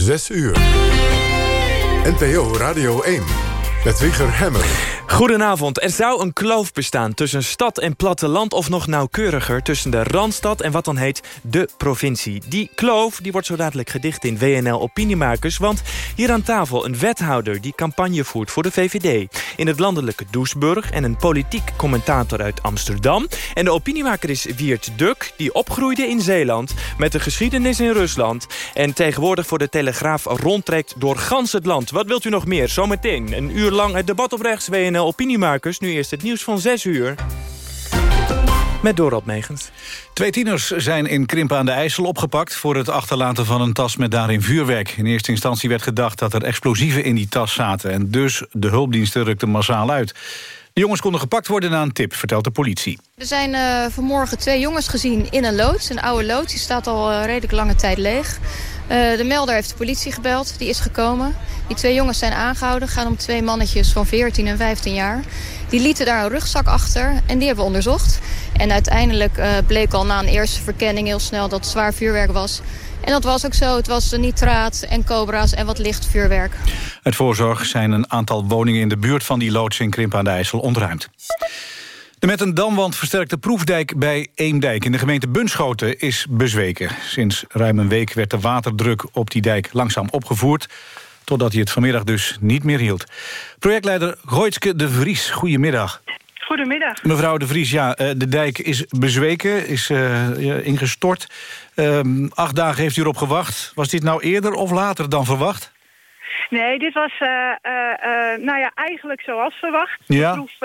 6 uur. NPO Radio 1 met Wieger Hemmer. Goedenavond. Er zou een kloof bestaan tussen stad en platteland... of nog nauwkeuriger tussen de Randstad en wat dan heet de provincie. Die kloof die wordt zo dadelijk gedicht in WNL Opiniemakers... want hier aan tafel een wethouder die campagne voert voor de VVD... in het landelijke Doesburg en een politiek commentator uit Amsterdam. En de opiniemaker is Wiert Duk, die opgroeide in Zeeland... met een geschiedenis in Rusland... en tegenwoordig voor de Telegraaf rondtrekt door gans het land. Wat wilt u nog meer? Zometeen een uur lang het debat op rechts WNL Opiniemakers. Nu eerst het nieuws van 6 uur. Met Dorot Megens. Twee tieners zijn in Krimpen aan de IJssel opgepakt... voor het achterlaten van een tas met daarin vuurwerk. In eerste instantie werd gedacht dat er explosieven in die tas zaten... en dus de hulpdiensten rukten massaal uit. De jongens konden gepakt worden na een tip, vertelt de politie. Er zijn uh, vanmorgen twee jongens gezien in een loods. Een oude loods, die staat al uh, redelijk lange tijd leeg. Uh, de melder heeft de politie gebeld, die is gekomen. Die twee jongens zijn aangehouden, gaan om twee mannetjes van 14 en 15 jaar. Die lieten daar een rugzak achter en die hebben we onderzocht. En uiteindelijk bleek al na een eerste verkenning heel snel dat het zwaar vuurwerk was. En dat was ook zo. Het was nitraat en cobra's en wat licht vuurwerk. Uit voorzorg zijn een aantal woningen in de buurt van die loods in Krimp aan de IJssel ontruimd. De met een damwand versterkte proefdijk bij Eemdijk in de gemeente Bunschoten is bezweken. Sinds ruim een week werd de waterdruk op die dijk langzaam opgevoerd totdat hij het vanmiddag dus niet meer hield. Projectleider Gooitske de Vries, goedemiddag. Goedemiddag. Mevrouw de Vries, ja, eh, de dijk is bezweken, is uh, ingestort. Uh, acht dagen heeft u erop gewacht. Was dit nou eerder of later dan verwacht? Nee, dit was uh, uh, nou ja, eigenlijk zoals verwacht. Ja. De proef,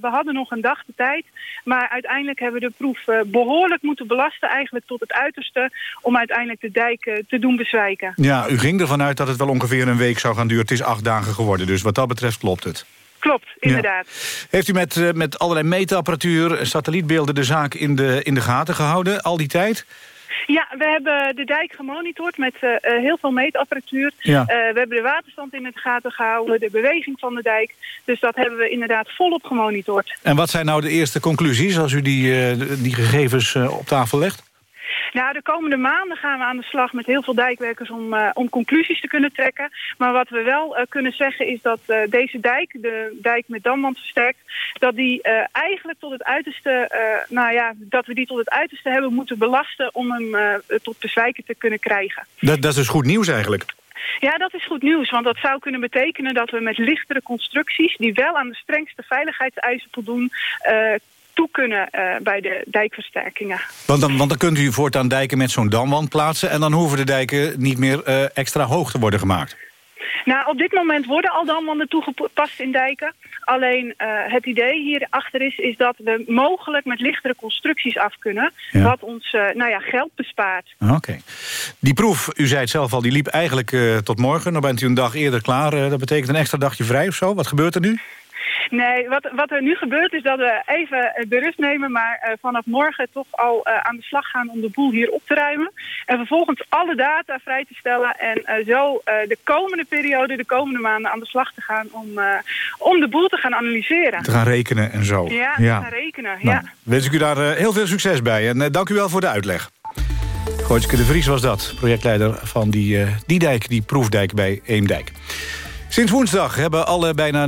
we hadden nog een dag de tijd. Maar uiteindelijk hebben we de proef behoorlijk moeten belasten. Eigenlijk tot het uiterste. Om uiteindelijk de dijk te doen bezwijken. Ja, u ging ervan uit dat het wel ongeveer een week zou gaan duren. Het is acht dagen geworden. Dus wat dat betreft klopt het. Klopt, inderdaad. Heeft u met, met allerlei meetapparatuur, satellietbeelden... de zaak in de, in de gaten gehouden al die tijd? Ja, we hebben de dijk gemonitord met uh, heel veel meetapparatuur. Ja. Uh, we hebben de waterstand in het gaten gehouden, de beweging van de dijk. Dus dat hebben we inderdaad volop gemonitord. En wat zijn nou de eerste conclusies als u die, uh, die gegevens op tafel legt? Nou, de komende maanden gaan we aan de slag met heel veel dijkwerkers om, uh, om conclusies te kunnen trekken. Maar wat we wel uh, kunnen zeggen is dat uh, deze dijk, de dijk met damwand versterkt, dat die eigenlijk tot het uiterste, nou ja, dat we die tot het uiterste hebben moeten belasten om hem tot bezwijken te kunnen krijgen. Dat, dat is dus goed nieuws eigenlijk. Ja, dat is goed nieuws, want dat zou kunnen betekenen dat we met lichtere constructies... die wel aan de strengste veiligheidseisen voldoen... Uh, toe kunnen uh, bij de dijkversterkingen. Want dan, want dan kunt u voortaan dijken met zo'n damwand plaatsen... en dan hoeven de dijken niet meer uh, extra hoog te worden gemaakt. Nou, op dit moment worden al damwanden toegepast in dijken. Alleen uh, het idee hierachter is, is dat we mogelijk met lichtere constructies af kunnen. Ja. Wat ons uh, nou ja, geld bespaart. Oké. Okay. Die proef, u zei het zelf al, die liep eigenlijk uh, tot morgen. Dan bent u een dag eerder klaar. dat betekent een extra dagje vrij of zo. Wat gebeurt er nu? Nee, wat, wat er nu gebeurt is dat we even de rust nemen... maar uh, vanaf morgen toch al uh, aan de slag gaan om de boel hier op te ruimen. En vervolgens alle data vrij te stellen... en uh, zo de komende periode, de komende maanden aan de slag te gaan... om, om de boel te gaan analyseren. Te gaan rekenen en zo. Ja, te gaan rekenen, nou, ja. Wens ik u daar heel veel succes bij. En dank u wel voor de uitleg. Gooitske de Vries was dat, projectleider van die, die dijk, die proefdijk bij Eemdijk. Sinds woensdag hebben alle bijna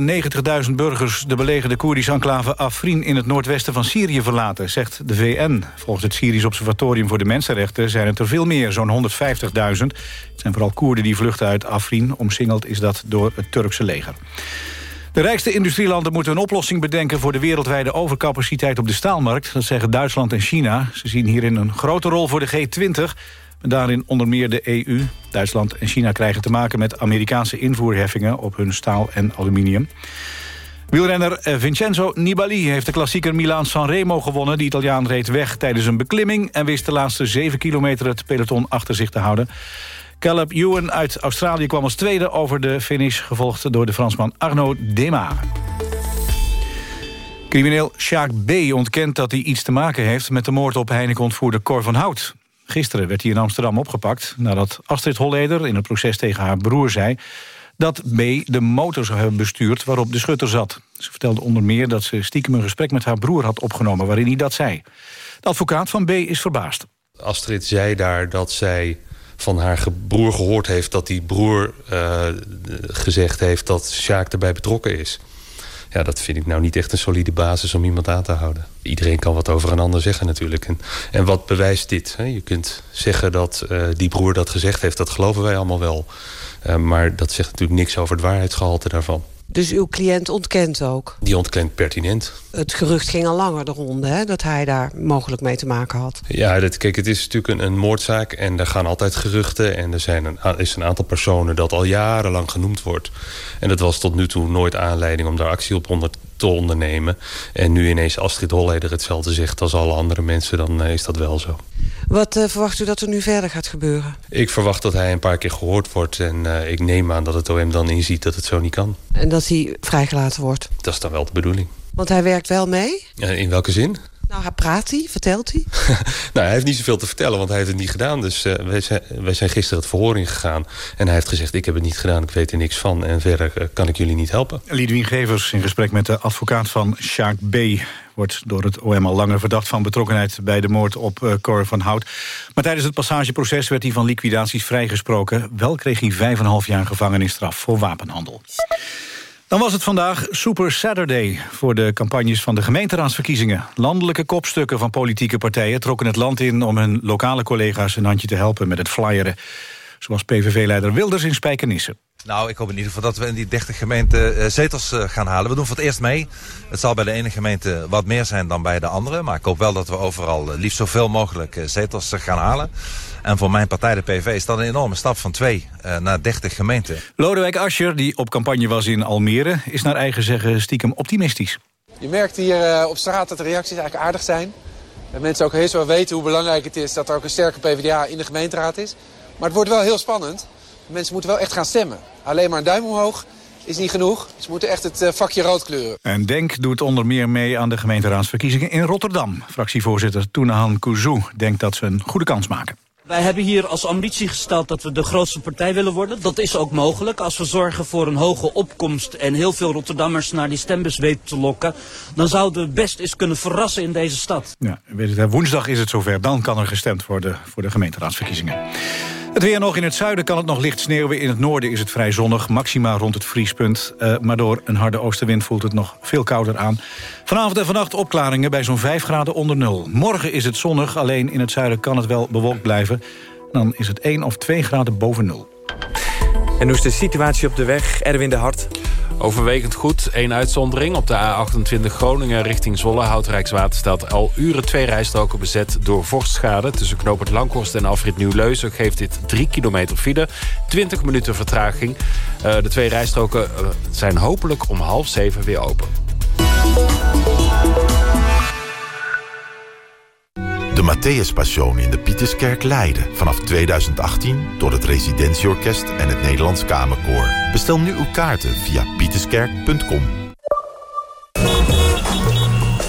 90.000 burgers... de belegerde Koerdische enclave Afrin in het noordwesten van Syrië verlaten, zegt de VN. Volgens het Syrisch Observatorium voor de Mensenrechten zijn het er veel meer, zo'n 150.000. Het zijn vooral Koerden die vluchten uit Afrin. Omsingeld is dat door het Turkse leger. De rijkste industrielanden moeten een oplossing bedenken... voor de wereldwijde overcapaciteit op de staalmarkt. Dat zeggen Duitsland en China. Ze zien hierin een grote rol voor de G20... Daarin onder meer de EU. Duitsland en China krijgen te maken met Amerikaanse invoerheffingen op hun staal en aluminium. Wielrenner eh, Vincenzo Nibali heeft de klassieker Milaan Sanremo gewonnen. De Italiaan reed weg tijdens een beklimming... en wist de laatste 7 kilometer het peloton achter zich te houden. Caleb Ewan uit Australië kwam als tweede over de finish... gevolgd door de Fransman Arnaud Dema. Crimineel Sjaak B. ontkent dat hij iets te maken heeft... met de moord op Heineken-ontvoerder Cor van Hout. Gisteren werd hij in Amsterdam opgepakt... nadat Astrid Holleder in het proces tegen haar broer zei... dat B. de motor zou hebben bestuurd waarop de schutter zat. Ze vertelde onder meer dat ze stiekem een gesprek met haar broer had opgenomen... waarin hij dat zei. De advocaat van B. is verbaasd. Astrid zei daar dat zij van haar broer gehoord heeft... dat die broer uh, gezegd heeft dat Sjaak erbij betrokken is. Ja, dat vind ik nou niet echt een solide basis om iemand aan te houden. Iedereen kan wat over een ander zeggen natuurlijk. En, wat bewijst dit? Hè? Je kunt zeggen dat uh, die broer dat gezegd heeft. Dat geloven wij allemaal wel. Uh, maar dat zegt natuurlijk niks over het waarheidsgehalte daarvan. Dus uw cliënt ontkent ook? Die ontkent pertinent. Het gerucht ging al langer de ronde, hè, dat hij daar mogelijk mee te maken had. Ja, dat, kijk, het is natuurlijk een, een moordzaak en er gaan altijd geruchten. En er zijn een, is een aantal personen dat al jarenlang genoemd wordt. En dat was tot nu toe nooit aanleiding om daar actie op onder te ondernemen. En nu ineens Astrid Holleder hetzelfde zegt als alle andere mensen, dan uh, is dat wel zo. Wat uh, verwacht u dat er nu verder gaat gebeuren? Ik verwacht dat hij een paar keer gehoord wordt. En uh, ik neem aan dat het OM dan inziet dat het zo niet kan. En dat hij vrijgelaten wordt? Dat is dan wel de bedoeling. Want hij werkt wel mee? in welke zin? Nou, praat hij? Vertelt hij? nou, hij heeft niet zoveel te vertellen, want hij heeft het niet gedaan. Dus uh, wij, zijn, wij zijn gisteren het verhoor ingegaan. En hij heeft gezegd, ik heb het niet gedaan, ik weet er niks van. En verder uh, kan ik jullie niet helpen. Lidwien Gevers in gesprek met de advocaat van Sjaak B. Wordt door het OM al langer verdacht van betrokkenheid... bij de moord op uh, Cor van Hout. Maar tijdens het passageproces werd hij van liquidaties vrijgesproken. Wel kreeg hij 5,5 jaar gevangenisstraf voor wapenhandel. Dan was het vandaag Super Saturday voor de campagnes van de gemeenteraadsverkiezingen. Landelijke kopstukken van politieke partijen trokken het land in... om hun lokale collega's een handje te helpen met het flyeren. Zoals PVV-leider Wilders in Spijkenisse. Nou, ik hoop in ieder geval dat we in die 30 gemeenten uh, zetels uh, gaan halen. We doen voor het eerst mee. Het zal bij de ene gemeente wat meer zijn dan bij de andere. Maar ik hoop wel dat we overal uh, liefst zoveel mogelijk zetels gaan halen. En voor mijn partij, de PV, is dat een enorme stap van twee uh, naar 30 gemeenten. Lodewijk Asscher, die op campagne was in Almere... is naar eigen zeggen stiekem optimistisch. Je merkt hier uh, op straat dat de reacties eigenlijk aardig zijn. Dat mensen ook heel wel weten hoe belangrijk het is... dat er ook een sterke PvdA in de gemeenteraad is. Maar het wordt wel heel spannend. Mensen moeten wel echt gaan stemmen. Alleen maar een duim omhoog is niet genoeg. Ze moeten echt het uh, vakje rood kleuren. En DENK doet onder meer mee aan de gemeenteraadsverkiezingen in Rotterdam. Fractievoorzitter Tounahan Kouzou denkt dat ze een goede kans maken. Wij hebben hier als ambitie gesteld dat we de grootste partij willen worden. Dat is ook mogelijk. Als we zorgen voor een hoge opkomst en heel veel Rotterdammers naar die stembus weten te lokken... dan zouden we best eens kunnen verrassen in deze stad. Ja, weet het, woensdag is het zover. Dan kan er gestemd worden voor de gemeenteraadsverkiezingen. Het weer nog in het zuiden kan het nog licht sneeuwen. In het noorden is het vrij zonnig, maxima rond het vriespunt. Uh, maar door een harde oostenwind voelt het nog veel kouder aan. Vanavond en vannacht opklaringen bij zo'n 5 graden onder nul. Morgen is het zonnig, alleen in het zuiden kan het wel bewolkt blijven. Dan is het 1 of 2 graden boven nul. En hoe is de situatie op de weg, Erwin de Hart? Overwegend goed. Eén uitzondering. Op de A28 Groningen richting Zwolle houdt Rijkswaterstaat al uren twee rijstroken bezet door vorstschade. Tussen knooppunt Langhorst en Afrit Nieuw-Leuzen geeft dit 3 kilometer file. 20 minuten vertraging. Uh, de twee rijstroken uh, zijn hopelijk om half zeven weer open. De Matthäus in de Pieterskerk Leiden. Vanaf 2018 door het Residentieorkest en het Nederlands Kamerkoor. Bestel nu uw kaarten via pieterskerk.com.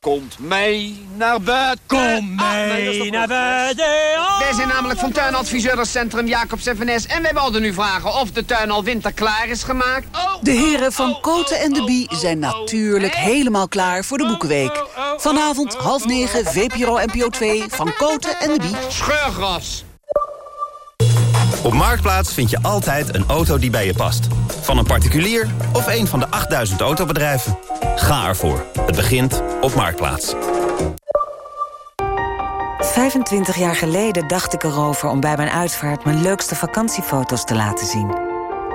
Komt mee naar buiten. Kom mee ah, nee, naar buiten. Oh. Wij zijn namelijk van tuinadviseurscentrum Jacobs FNS... en wij wilden nu vragen of de tuin al winterklaar is gemaakt. Oh, de heren van oh, Koten en de Bie zijn natuurlijk helemaal klaar voor de Boekenweek. Vanavond half negen, VPRO NPO 2 van Koten en de Bie. Scheurgras. Op Marktplaats vind je altijd een auto die bij je past. Van een particulier of een van de 8000 autobedrijven. Ga ervoor. Het begint op Marktplaats. 25 jaar geleden dacht ik erover om bij mijn uitvaart... mijn leukste vakantiefoto's te laten zien.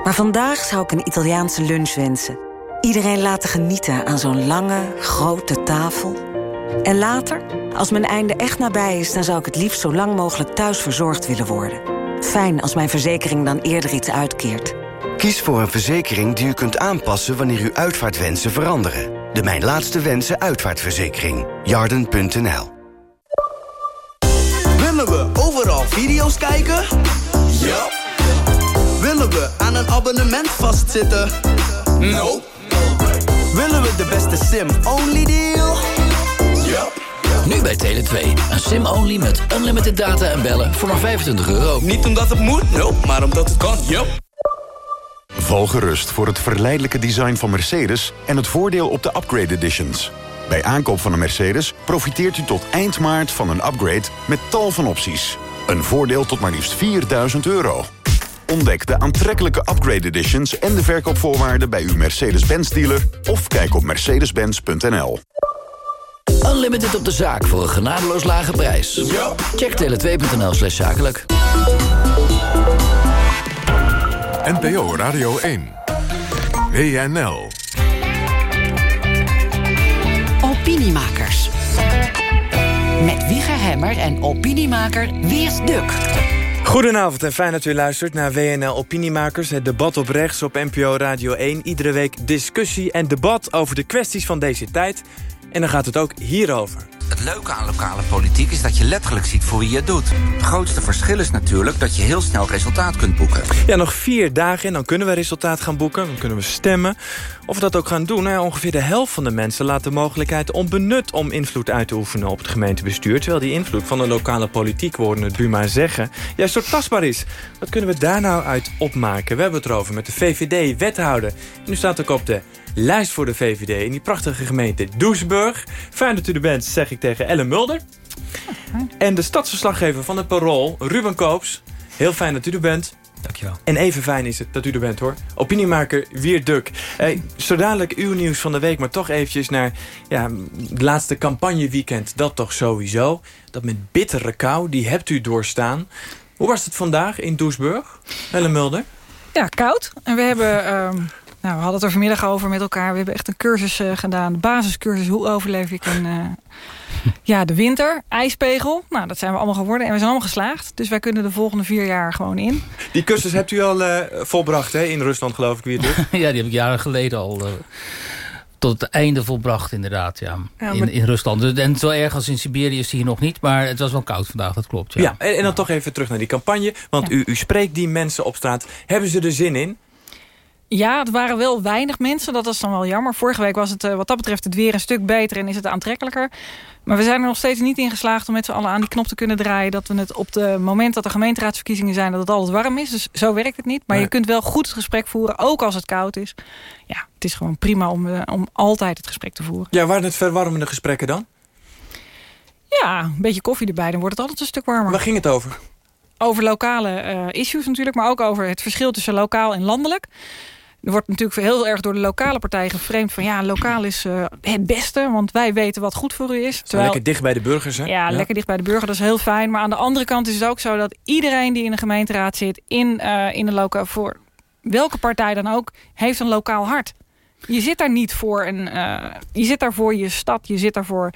Maar vandaag zou ik een Italiaanse lunch wensen. Iedereen laten genieten aan zo'n lange, grote tafel. En later, als mijn einde echt nabij is... dan zou ik het liefst zo lang mogelijk thuis verzorgd willen worden... Fijn als mijn verzekering dan eerder iets uitkeert. Kies voor een verzekering die u kunt aanpassen wanneer uw uitvaartwensen veranderen. De Mijn Laatste Wensen uitvaartverzekering. Jarden.nl Willen we overal video's kijken? Ja. Willen we aan een abonnement vastzitten? No. Willen we de beste sim-only deal? Nu bij Tele2. Een sim-only met unlimited data en bellen voor maar 25 euro. Niet omdat het moet, nope, maar omdat het kan, yup. Val gerust voor het verleidelijke design van Mercedes... en het voordeel op de upgrade editions. Bij aankoop van een Mercedes profiteert u tot eind maart van een upgrade... met tal van opties. Een voordeel tot maar liefst 4000 euro. Ontdek de aantrekkelijke upgrade editions en de verkoopvoorwaarden... bij uw Mercedes-Benz dealer of kijk op mercedes-benz.nl. Unlimited op de zaak voor een genadeloos lage prijs. Check tele2.nl slash zakelijk. NPO Radio 1. WNL. Opiniemakers. Met Wieger Hemmer en opiniemaker Weers Duk. Goedenavond en fijn dat u luistert naar WNL Opiniemakers. Het debat op rechts op NPO Radio 1. Iedere week discussie en debat over de kwesties van deze tijd. En dan gaat het ook hierover. Het leuke aan lokale politiek is dat je letterlijk ziet voor wie je het doet. Het grootste verschil is natuurlijk dat je heel snel resultaat kunt boeken. Ja, nog vier dagen en dan kunnen we resultaat gaan boeken. Dan kunnen we stemmen. Of we dat ook gaan doen, nou ja, ongeveer de helft van de mensen... laat de mogelijkheid onbenut om invloed uit te oefenen op het gemeentebestuur. Terwijl die invloed van de lokale politiek, worden het Buma zeggen... juist zo tastbaar is. Wat kunnen we daar nou uit opmaken? We hebben het erover met de VVD-wethouder. En u staat ook op de lijst voor de VVD in die prachtige gemeente Doesburg. Fijn dat u er bent, zeg ik tegen Ellen Mulder. En de stadsverslaggever van het Parool, Ruben Koops. Heel fijn dat u er bent. Dankjewel. En even fijn is het dat u er bent hoor. Opiniemaker Wier Duk. Eh, zo dadelijk uw nieuws van de week, maar toch eventjes naar ja, het laatste campagneweekend. Dat toch sowieso. Dat met bittere kou, die hebt u doorstaan. Hoe was het vandaag in Doesburg? Ellen Mulder? Ja, koud. En we hebben... ehm, nou, we hadden het er vanmiddag over met elkaar. We hebben echt een cursus eh, gedaan. De basiscursus. Hoe overleef ik een, eh, ja, de winter? IJspegel. Nou, dat zijn we allemaal geworden. En we zijn allemaal geslaagd. Dus wij kunnen de volgende vier jaar gewoon in. Die cursus hebt u al eh, volbracht hè? in Rusland geloof ik weer. Ja, die heb ik jaren geleden al... tot het einde volbracht inderdaad, ja. Ja, in, maar- in Rusland. Dus- En zo erg als in Siberië is die hier nog niet. Maar het was wel koud vandaag, dat klopt. Ja, Ja, en, en dan toch even terug naar die campagne. Want u, u spreekt die mensen op straat. Hebben ze er zin in? Ja, het waren wel weinig mensen. Dat is dan wel jammer. Vorige week was het eh, wat dat betreft het weer een stuk beter en is het aantrekkelijker. Maar we zijn er nog steeds niet in geslaagd om met z'n allen aan die knop te kunnen draaien. Dat we het op het moment dat er gemeenteraadsverkiezingen zijn, dat het altijd warm is. Dus zo werkt het niet. Maar Nee. je kunt wel goed het gesprek voeren, ook als het koud is. Ja, het is gewoon prima om, eh, om altijd het gesprek te voeren. Ja, waren het verwarmende gesprekken dan? Ja, een beetje koffie erbij, dan wordt het altijd een stuk warmer. Waar ging het over? over lokale eh, issues natuurlijk, maar ook over het verschil tussen lokaal en landelijk. Er wordt natuurlijk heel erg door de lokale partij geframed van ja, lokaal is eh, het beste, want wij weten wat goed voor u is. Zo lekker dicht bij de burgers, hè? Ja, lekker dicht bij de burger, dat is heel fijn. Maar aan de andere kant is het ook zo dat iedereen die in de gemeenteraad zit, in, eh in de lokaal, voor welke partij dan ook, heeft een lokaal hart. Je zit daar niet voor een, eh, je zit daar voor je stad, je zit daar voor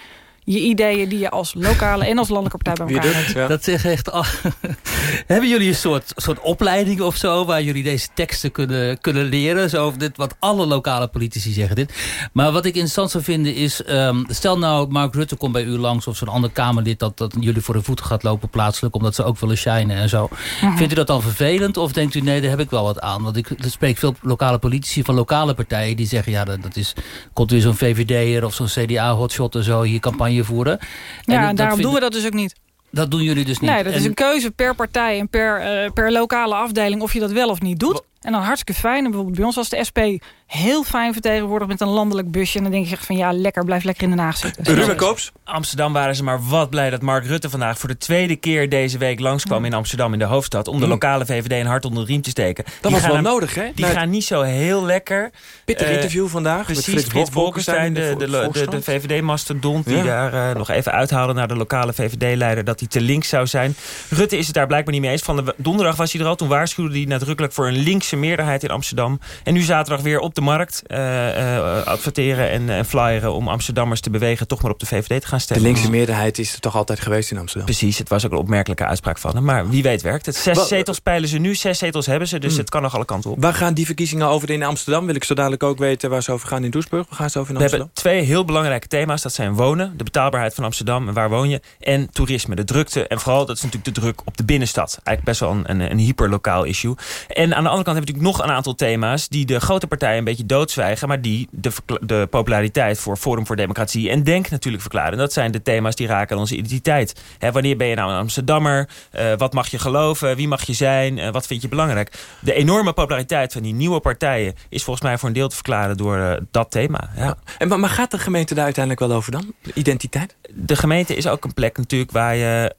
je ideeën die je als lokale en als landelijke partij bij elkaar hebt. Dat zeg echt. Hebben jullie een soort, soort opleiding of zo... waar jullie deze teksten kunnen, kunnen leren? Zo, dit, wat alle lokale politici zeggen dit. Maar wat ik interessant zou vinden is... ehm, stel nou, Mark Rutte komt bij u langs... of zo'n ander Kamerlid dat, dat jullie voor de voeten gaat lopen plaatselijk... omdat ze ook willen shinen en zo. Vindt u dat dan vervelend? Of denkt u, nee, daar heb ik wel wat aan? Want ik spreek veel lokale politici van lokale partijen... die zeggen, ja, dat, dat is, komt weer zo'n VVD'er of zo'n CDA-hotshot en zo... hier campagne voeren. Ja, dat- en dat daarom doen we dat dus ook niet. Dat doen jullie dus niet. Nee, dat is En- een keuze per partij en per, eh, per lokale afdeling of je dat wel of niet doet. En dan hartstikke fijn. En bijvoorbeeld bij ons was de SP heel fijn vertegenwoordigd met een landelijk busje. En dan denk je echt van ja, lekker, blijf lekker in Den Haag zitten. Ruben Koops? Amsterdam waren ze maar wat blij dat Mark Rutte vandaag voor de tweede keer deze week langskwam in Amsterdam in de hoofdstad. Om de Mm. lokale VVD een hart onder de riem te steken. Dat was wel nodig, hè? Die Nou, gaan niet zo heel lekker. Pittig Eh, interview vandaag met Precies, Frits Frits Bolkestein de, de de. VVD-mastodont. Die Ja. daar eh, nog even uithaalde naar de lokale VVD-leider. Dat hij te links zou zijn. Rutte is het daar blijkbaar niet mee eens. Van de donderdag was hij er al. Toen waarschuwde hij nadrukkelijk voor een linkse meerderheid in Amsterdam. En nu zaterdag weer op de markt eh, eh, adverteren en, en flyeren. Om Amsterdammers te bewegen toch maar op de VVD te gaan De stemmen. linkse meerderheid is er toch altijd geweest in Amsterdam? Precies, het was ook een opmerkelijke uitspraak van hem. Maar wie weet werkt het. Zes zetels peilen ze nu, zes zetels hebben ze. Dus Hmm. het kan nog alle kanten op. Waar gaan die verkiezingen over in Amsterdam? Wil ik zo dadelijk ook weten waar ze over gaan in Doesburg. Waar gaan ze over in We Amsterdam? hebben twee heel belangrijke thema's. Dat zijn wonen, de betaalbaarheid van Amsterdam en waar woon je. En toerisme, de drukte. En vooral, dat is natuurlijk de druk op de binnenstad. Eigenlijk best wel een, een, een hyperlokaal issue. En aan de andere kant hebben we natuurlijk nog een aantal thema's... die de grote partijen een beetje doodzwijgen... maar die de, de populariteit voor Forum voor Democratie en Denk natuurlijk verklaren. En dat zijn de thema's die raken aan onze identiteit. wanneer ben je nou een Amsterdammer? Uh, wat mag je geloven? Wie mag je zijn? Uh, wat vind je belangrijk? De enorme populariteit van die nieuwe partijen... is volgens mij voor een deel te verklaren door uh, dat thema. Ja. En, maar gaat de gemeente daar uiteindelijk wel over dan? Identiteit? De gemeente is ook een plek natuurlijk waar je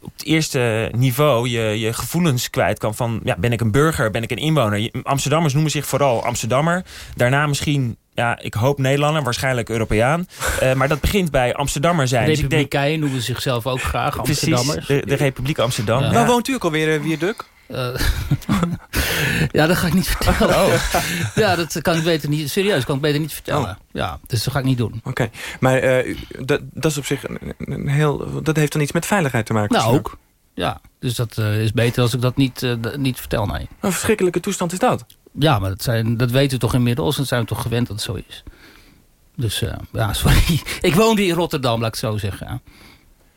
op het eerste niveau je, je gevoelens kwijt kan van... Ja, ben ik een burger, ben ik een inwoner? Amsterdammers noemen zich vooral Amsterdammer. Daarna misschien ja, ik hoop Nederlander, waarschijnlijk Europeaan. Uh, maar dat begint bij Amsterdammer zijn. Republikeinen dus noemen zichzelf ook graag Amsterdammers. Precies, de, de Republiek Amsterdam. Ja. Waar woont u ook alweer, Vierduk? Uh, ja, dat ga ik niet vertellen. Oh. Ja, dat kan ik beter niet. Serieus, kan ik beter niet vertellen. Oh. Ja, dus dat ga ik niet doen. Oké, maar uh, dat, dat is op zich een, een, heel. Dat heeft dan iets met veiligheid te maken. Nou, ook. Ja, dus dat uh, is beter als ik dat niet, niet vertel, nee. Een verschrikkelijke toestand is dat. Ja, maar dat, zijn, dat weten we toch inmiddels. En zijn we toch gewend dat het zo is. Dus ja, sorry. ik woonde in Rotterdam, laat ik het zo zeggen.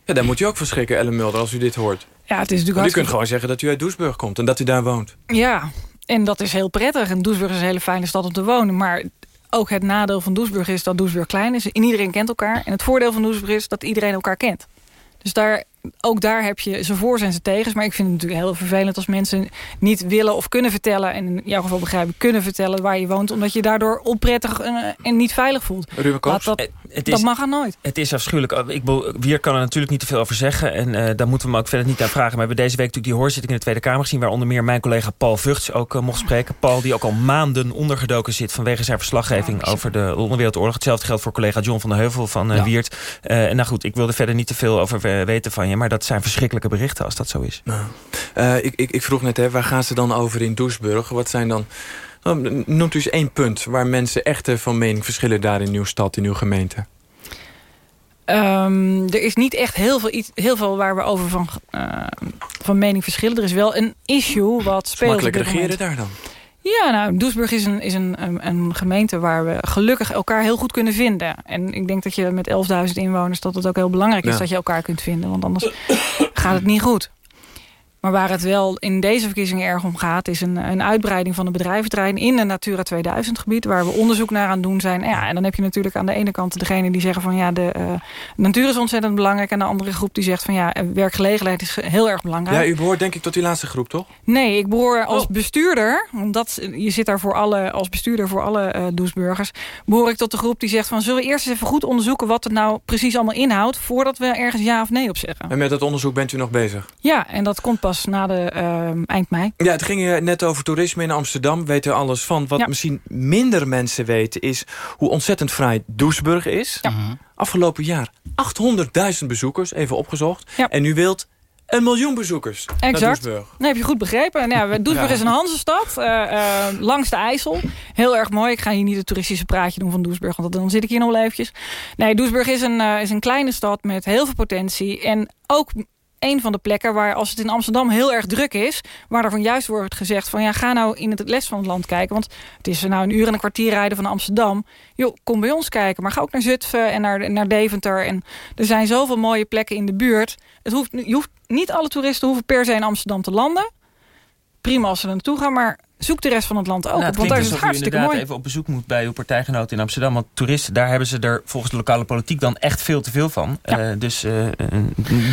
Ja, daar moet je ook verschrikken, Ellen Mulder, als u dit hoort. Ja, het is natuurlijk U kunt gewoon zeggen dat u uit Doesburg komt en dat u daar woont. Ja, en dat is heel prettig. En Doesburg is een hele fijne stad om te wonen. Maar ook het nadeel van Doesburg is dat Doesburg klein is. En iedereen kent elkaar. En het voordeel van Doesburg is dat iedereen elkaar kent. Dus daar ook daar heb je zijn voor's en zijn tegens. Maar ik vind het natuurlijk heel vervelend als mensen niet willen of kunnen vertellen... en in jouw geval begrijpen, kunnen vertellen waar je woont... omdat je daardoor onprettig en niet veilig voelt. Ruben Koops, dat, het is, dat mag er nooit. Het is afschuwelijk. Ik, Wier kan er natuurlijk niet te veel over zeggen. En uh, daar moeten we hem ook verder niet aan vragen. Maar we hebben deze week natuurlijk die hoorzitting in de Tweede Kamer gezien... waar onder meer mijn collega Paul Vugts ook uh, mocht spreken. Paul die ook al maanden ondergedoken zit... vanwege zijn verslaggeving over de Onderwereldoorlog. Hetzelfde geldt voor collega John van der Heuvel van uh, ja. Wiert. en nou goed, ik wilde verder niet te veel over weten van je... maar dat zijn verschrikkelijk berichten als dat zo is. Nou, uh, ik, ik, ik, vroeg net, hè, waar gaan ze dan over in Doesburg? Wat zijn dan... Nou, noemt u eens één punt waar mensen echt van mening verschillen... daar in uw stad, in uw gemeente. Um, er is niet echt heel veel, iets, heel veel waar we over van, uh, van mening verschillen. Er is wel een issue wat speelt. Makkelijk regeren daar dan? Ja, nou, Doesburg is, een, is een, een, een, gemeente waar we gelukkig elkaar heel goed kunnen vinden. En ik denk dat je met 11.000 inwoners dat het ook heel belangrijk is dat je elkaar kunt vinden. Want anders gaat het niet goed. Maar waar het wel in deze verkiezingen erg om gaat... is een, een uitbreiding van de bedrijventerrein in een Natura 2000 gebied... waar we onderzoek naar aan doen zijn. Ja, en dan heb je natuurlijk aan de ene kant degene die zeggen van... ja, de uh, natuur is ontzettend belangrijk. En de andere groep die zegt van ja, werkgelegenheid is heel erg belangrijk. Ja, u behoort denk ik tot die laatste groep, toch? Nee, ik behoor als oh. bestuurder... omdat je zit daar voor alle, als bestuurder voor alle uh, Doesburgers... behoor ik tot de groep die zegt van... zullen we eerst eens even goed onderzoeken wat het nou precies allemaal inhoudt... voordat we ergens ja of nee op zeggen. En met dat onderzoek bent u nog bezig? Ja, en dat komt pas na de uh, eind mei. Ja, het ging net over toerisme in Amsterdam. Weten alles van. Wat misschien minder mensen weten is hoe ontzettend fraai Doesburg is. Ja. Mhm. Afgelopen jaar 800.000 bezoekers, even opgezocht. Ja. En u wilt een miljoen bezoekers exact. Nee, heb je goed begrepen. Nou, Doesburg ja. is een Hansestad, uh, uh, langs de IJssel. Heel erg mooi. Ik ga hier niet het toeristische praatje doen van Doesburg, want dan zit ik hier nog wel eventjes. Nee, Doesburg is een, uh, is een kleine stad met heel veel potentie. En ook een van de plekken waar als het in Amsterdam heel erg druk is... waar er van juist wordt gezegd van ja, ga nou in het les van het land kijken. Want het is nou een uur en een kwartier rijden van Amsterdam. Joh, kom bij ons kijken. Maar ga ook naar Zutphen en naar, naar Deventer. En er zijn zoveel mooie plekken in de buurt. Het hoeft, je hoeft, niet alle toeristen hoeven per se in Amsterdam te landen. Prima als ze er naartoe gaan, maar zoek de rest van het land ook. Nou, want daar is het hartstikke mooi. even op bezoek moet bij uw partijgenoten in Amsterdam. Want toeristen, daar hebben ze er volgens de lokale politiek dan echt veel te veel van. Ja. Uh, dus uh,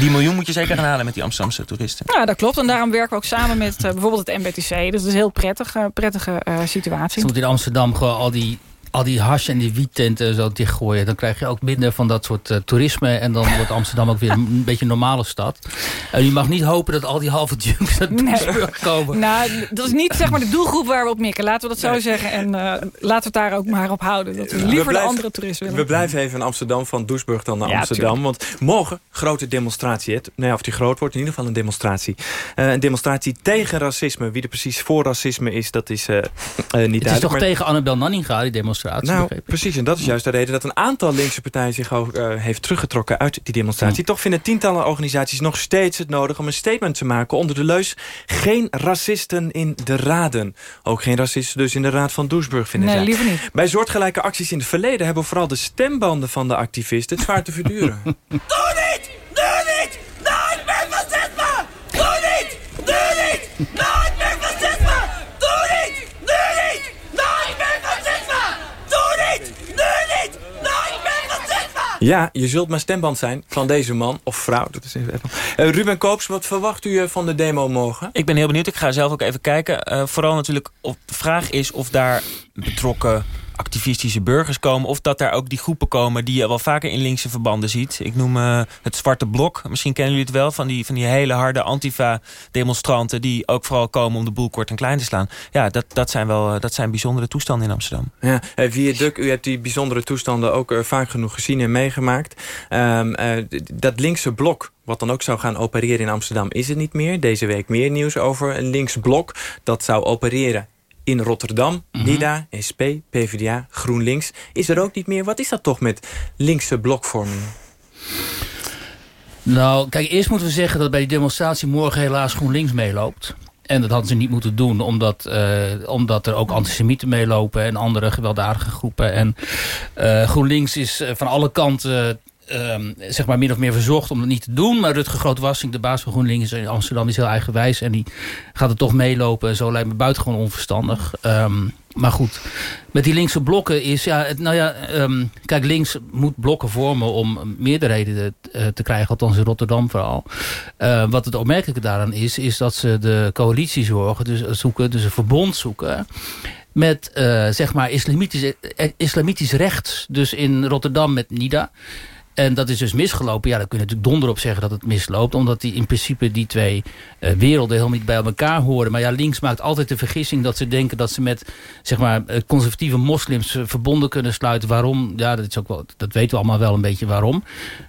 die miljoen moet je zeker gaan halen met die Amsterdamse toeristen. Ja, dat klopt. En daarom werken we ook samen met uh, bijvoorbeeld het MBTC. Dus dat is een heel prettige, prettige situatie. Stond in Amsterdam gewoon al die al die hash en die wiettenten zo dichtgooien... dan krijg je ook minder van dat soort uh, toerisme... en dan wordt Amsterdam ook weer een beetje een normale stad. En je mag niet hopen dat al die halve junks uit nee. komen. Nou, dat is niet zeg maar de doelgroep waar we op mikken. Laten we dat zo zeggen. En uh, laten we het daar ook maar op houden. Dat we liever we blijven, de andere toeristen willen. We blijven even in Amsterdam, van Doesburg dan naar Amsterdam. Want morgen, grote demonstratie. Het, nou ja, of die groot wordt, in ieder geval een demonstratie. Uh, een demonstratie tegen racisme. Wie er precies voor racisme is, dat is niet duidelijk. Het is toch tegen Annabel Nanninga, die demonstratie? Nou, precies. En dat is juist de reden dat een aantal linkse partijen zich ook uh, heeft teruggetrokken uit die demonstratie. Toch vinden tientallen organisaties nog steeds het nodig om een statement te maken onder de leus geen racisten in de raden. Ook geen racisten dus in de raad van Doesburg vinden nee, zij. liever niet. Bij soortgelijke acties in het verleden hebben vooral de stembanden van de activisten het zwaar te verduren. Doe niet! Doe niet! Nooit meer fascisme! Doe niet! Doe niet! Nooit meer fascisme! Doe niet! Doe niet! Nooit meer fascisme! Ja, je zult maar stemband zijn van deze man of vrouw. Dat is even... Uh, Ruben Koops, wat verwacht u uh, van de demo morgen? Ik ben heel benieuwd. Ik ga zelf ook even kijken. Uh, vooral natuurlijk, of, de vraag is of daar betrokken activistische burgers komen... of dat daar ook die groepen komen die je wel vaker in linkse verbanden ziet. Ik noem uh, het Zwarte Blok. Misschien kennen jullie het wel, van die, van die hele harde antifa-demonstranten... die ook vooral komen om de boel kort en klein te slaan. Ja, dat, dat, zijn, wel, dat zijn bijzondere toestanden in Amsterdam. Ja, uh, via Duk, u hebt die bijzondere toestanden ook vaak genoeg gezien en meegemaakt. Um, dat linkse blok wat dan ook zou gaan opereren in Amsterdam is het niet meer. Deze week meer nieuws over een links blok. Dat zou opereren in Rotterdam, mm -hmm. NIDA, SP, PvdA, GroenLinks... is er ook niet meer. Wat is dat toch met linkse blokvorming? Nou, kijk, eerst moeten we zeggen dat bij die demonstratie morgen helaas GroenLinks meeloopt. En dat hadden ze niet moeten doen, omdat, uh, omdat er ook antisemieten meelopen... en andere gewelddadige groepen. En uh, GroenLinks is van alle kanten Um, zeg maar min of meer verzocht om het niet te doen. Maar Rutger Groot-Wassink, de baas van GroenLinks in Amsterdam... is heel eigenwijs en die gaat er toch meelopen. En zo lijkt me buitengewoon onverstandig. Um, maar goed, met die linkse blokken is... Ja, het, nou ja, um, kijk, links moet blokken vormen om meerderheden te, te krijgen. Althans in Rotterdam vooral. Wat het opmerkelijke daaraan is... is dat ze de coalitie zorgen, dus zoeken, dus een verbond zoeken met uh, zeg maar islamitisch, islamitisch rechts. Dus in Rotterdam met NIDA... En dat is dus misgelopen. Ja, dan kun je natuurlijk donder op zeggen dat het misloopt. Omdat die in principe die twee uh, werelden helemaal niet bij elkaar horen. Maar ja, links maakt altijd de vergissing dat ze denken dat ze met zeg maar, conservatieve moslims uh, verbonden kunnen sluiten. Waarom? Ja, dat, is ook wel, dat weten we allemaal wel een beetje waarom.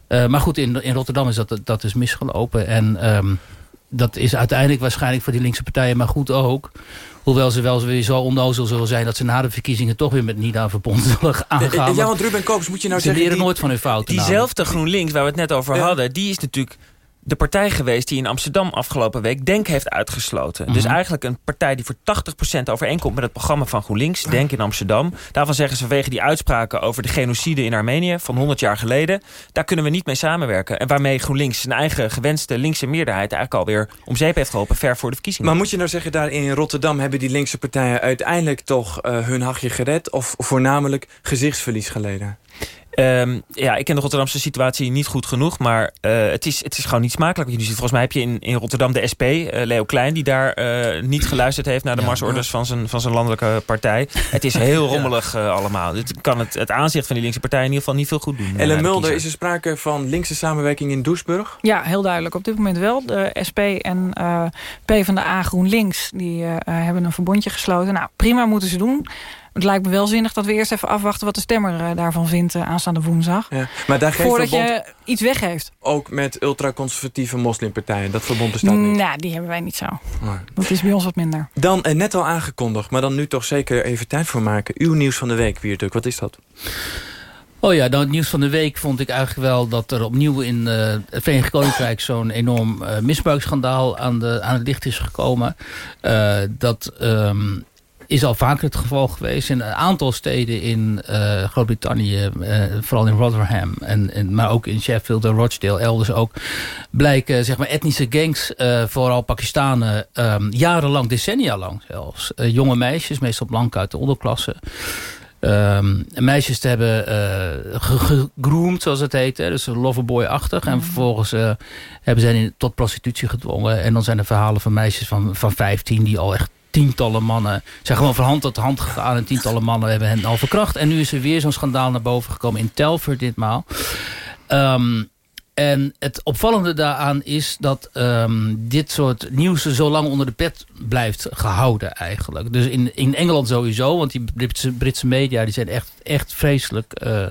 Maar goed, in, in Rotterdam is dat, dat is misgelopen. En um, dat is uiteindelijk waarschijnlijk voor die linkse partijen maar goed ook. Hoewel ze wel weer zo onnozel zullen zijn... dat ze na de verkiezingen toch weer met NIDA verbonden zullen aangaan. Ja, want Ruben Koops moet je nou ze zeggen... Ze leren nooit van hun fouten. Diezelfde GroenLinks waar we het net over ja. hadden... die is natuurlijk de partij geweest die in Amsterdam afgelopen week Denk heeft uitgesloten. Mm -hmm. Dus eigenlijk een partij die voor 80% overeenkomt met het programma van GroenLinks, Denk in Amsterdam. Daarvan zeggen ze vanwege die uitspraken over de genocide in Armenië van 100 jaar geleden, daar kunnen we niet mee samenwerken. En waarmee GroenLinks zijn eigen gewenste linkse meerderheid eigenlijk alweer om zeep heeft geholpen ver voor de verkiezingen. Maar moet je nou zeggen, daar in Rotterdam hebben die linkse partijen uiteindelijk toch uh, hun hachje gered of voornamelijk gezichtsverlies geleden? Um, ja, ik ken de Rotterdamse situatie niet goed genoeg. Maar uh, het, is, het is gewoon niet smakelijk. Wat je ziet. Volgens mij heb je in, in Rotterdam de SP, uh, Leo Klein... die daar uh, niet geluisterd heeft naar de ja, marsorders ja. van, zijn, van zijn landelijke partij. Het is heel rommelig ja. allemaal. Het kan het, het aanzicht van die linkse partij in ieder geval niet veel goed doen. Ellen Mulder, is er sprake van linkse samenwerking in Doesburg? Ja, heel duidelijk. Op dit moment wel. De SP en P van de A GroenLinks... die hebben een verbondje gesloten. Nou, prima moeten ze doen... Het lijkt me wel zinnig dat we eerst even afwachten... wat de stemmer uh, daarvan vindt uh, aanstaande woensdag. Ja, maar daar Voordat je iets weggeeft. Ook met ultraconservatieve moslimpartijen. Dat verbond bestaat niet. Nou, die hebben wij niet zo. Maar. Dat is bij ons wat minder. Dan, uh, net al aangekondigd, maar dan nu toch zeker even tijd voor maken. Uw nieuws van de week, Wierduk. Wat is dat? Oh ja, nou het nieuws van de week vond ik eigenlijk wel... dat er opnieuw in uh, het Verenigd Koninkrijk... zo'n enorm uh, misbruiksschandaal aan, de, aan het licht is gekomen. Uh, dat... Um, is al vaker het geval geweest. In een aantal steden in uh, Groot-Brittannië, uh, vooral in Rotherham... En, en, maar ook in Sheffield en Rochdale, elders ook... blijken zeg maar, etnische gangs, uh, vooral Pakistanen... Um, jarenlang, decennia lang zelfs... jonge meisjes, meestal blank uit de onderklasse... Um, meisjes te hebben uh, gegroomd, zoals het heet. Hè, dus loverboy-achtig. En vervolgens uh, hebben ze hen tot prostitutie gedwongen. En dan zijn er verhalen van meisjes van, van 15 die al echt tientallen mannen zijn gewoon van hand tot hand gegaan. En tientallen mannen hebben hen al verkracht. En nu is er weer zo'n schandaal naar boven gekomen in Telford ditmaal. Um, en het opvallende daaraan is dat um, dit soort nieuws zo lang onder de pet blijft gehouden eigenlijk. Dus in, in Engeland sowieso, want die Britse, Britse media die zijn echt, echt vreselijk... Uh,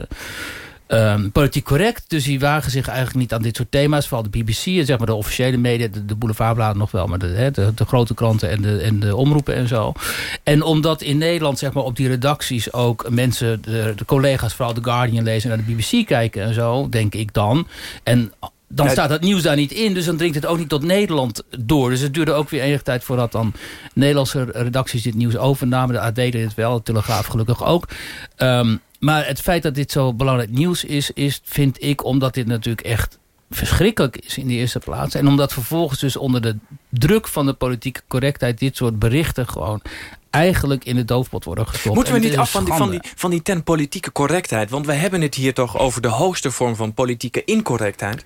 Um, politiek correct. Dus die wagen zich eigenlijk niet aan dit soort thema's. Vooral de BBC en zeg maar de officiële media. De, de boulevardbladen nog wel. Maar de, de, de, grote kranten en de, en de omroepen en zo. En omdat in Nederland zeg maar op die redacties ook mensen... De, de collega's vooral The Guardian lezen en naar de BBC kijken en zo. Denk ik dan. En dan staat het nieuws daar niet in. Dus dan dringt het ook niet tot Nederland door. Dus het duurde ook weer enige tijd voordat dan Nederlandse redacties dit nieuws overnamen. De AD deed het wel, de Telegraaf gelukkig ook. Um, maar het feit dat dit zo belangrijk nieuws is, is, vind ik, omdat dit natuurlijk echt verschrikkelijk is in de eerste plaats. En omdat vervolgens dus onder de druk van de politieke correctheid dit soort berichten gewoon eigenlijk in de doofpot worden gestopt. Moeten we niet af van die, van die ten politieke correctheid? Want we hebben het hier toch over de hoogste vorm van politieke incorrectheid.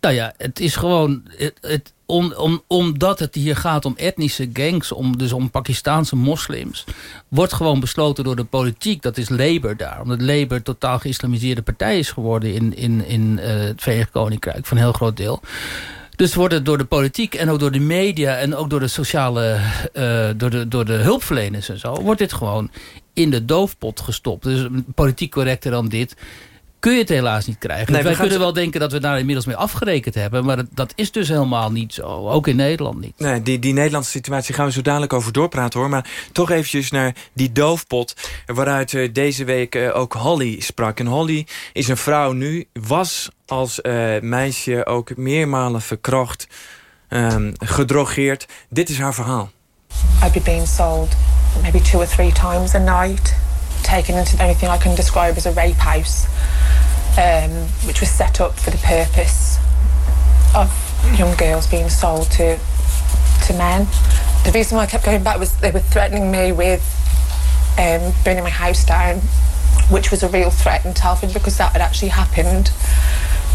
Nou ja, het is gewoon... Het, om, om, omdat het hier gaat om etnische gangs, om, dus om Pakistaanse moslims... wordt gewoon besloten door de politiek, dat is Labour daar. Omdat Labour totaal geïslamiseerde partij is geworden... in, in, in eh, het Verenigd Koninkrijk, voor een heel groot deel. Dus wordt het door de politiek en ook door de media... en ook door de sociale, eh, door, de, door de hulpverleners en zo... wordt dit gewoon in de doofpot gestopt. Dus politiek correcter dan dit kun je het helaas niet krijgen. Nee, we Wij kunnen wel denken dat we daar inmiddels mee afgerekend hebben... maar dat, dat is dus helemaal niet zo. Ook in Nederland niet. Nee, die, die Nederlandse situatie gaan we zo dadelijk over doorpraten hoor. Maar toch eventjes naar die doofpot. Waaruit eh, deze week eh, ook Holly sprak. En Holly is een vrouw nu. Was als eh, meisje ook meermalen verkracht. ehm, gedrogeerd. Dit is haar verhaal. I'd be being sold maybe two or three times a night, taken into anything I can describe as a rape house, um, which was set up for the purpose of young girls being sold to to men. The reason why I kept going back was they were threatening me with um, burning my house down, which was a real threat in Telford because that had actually happened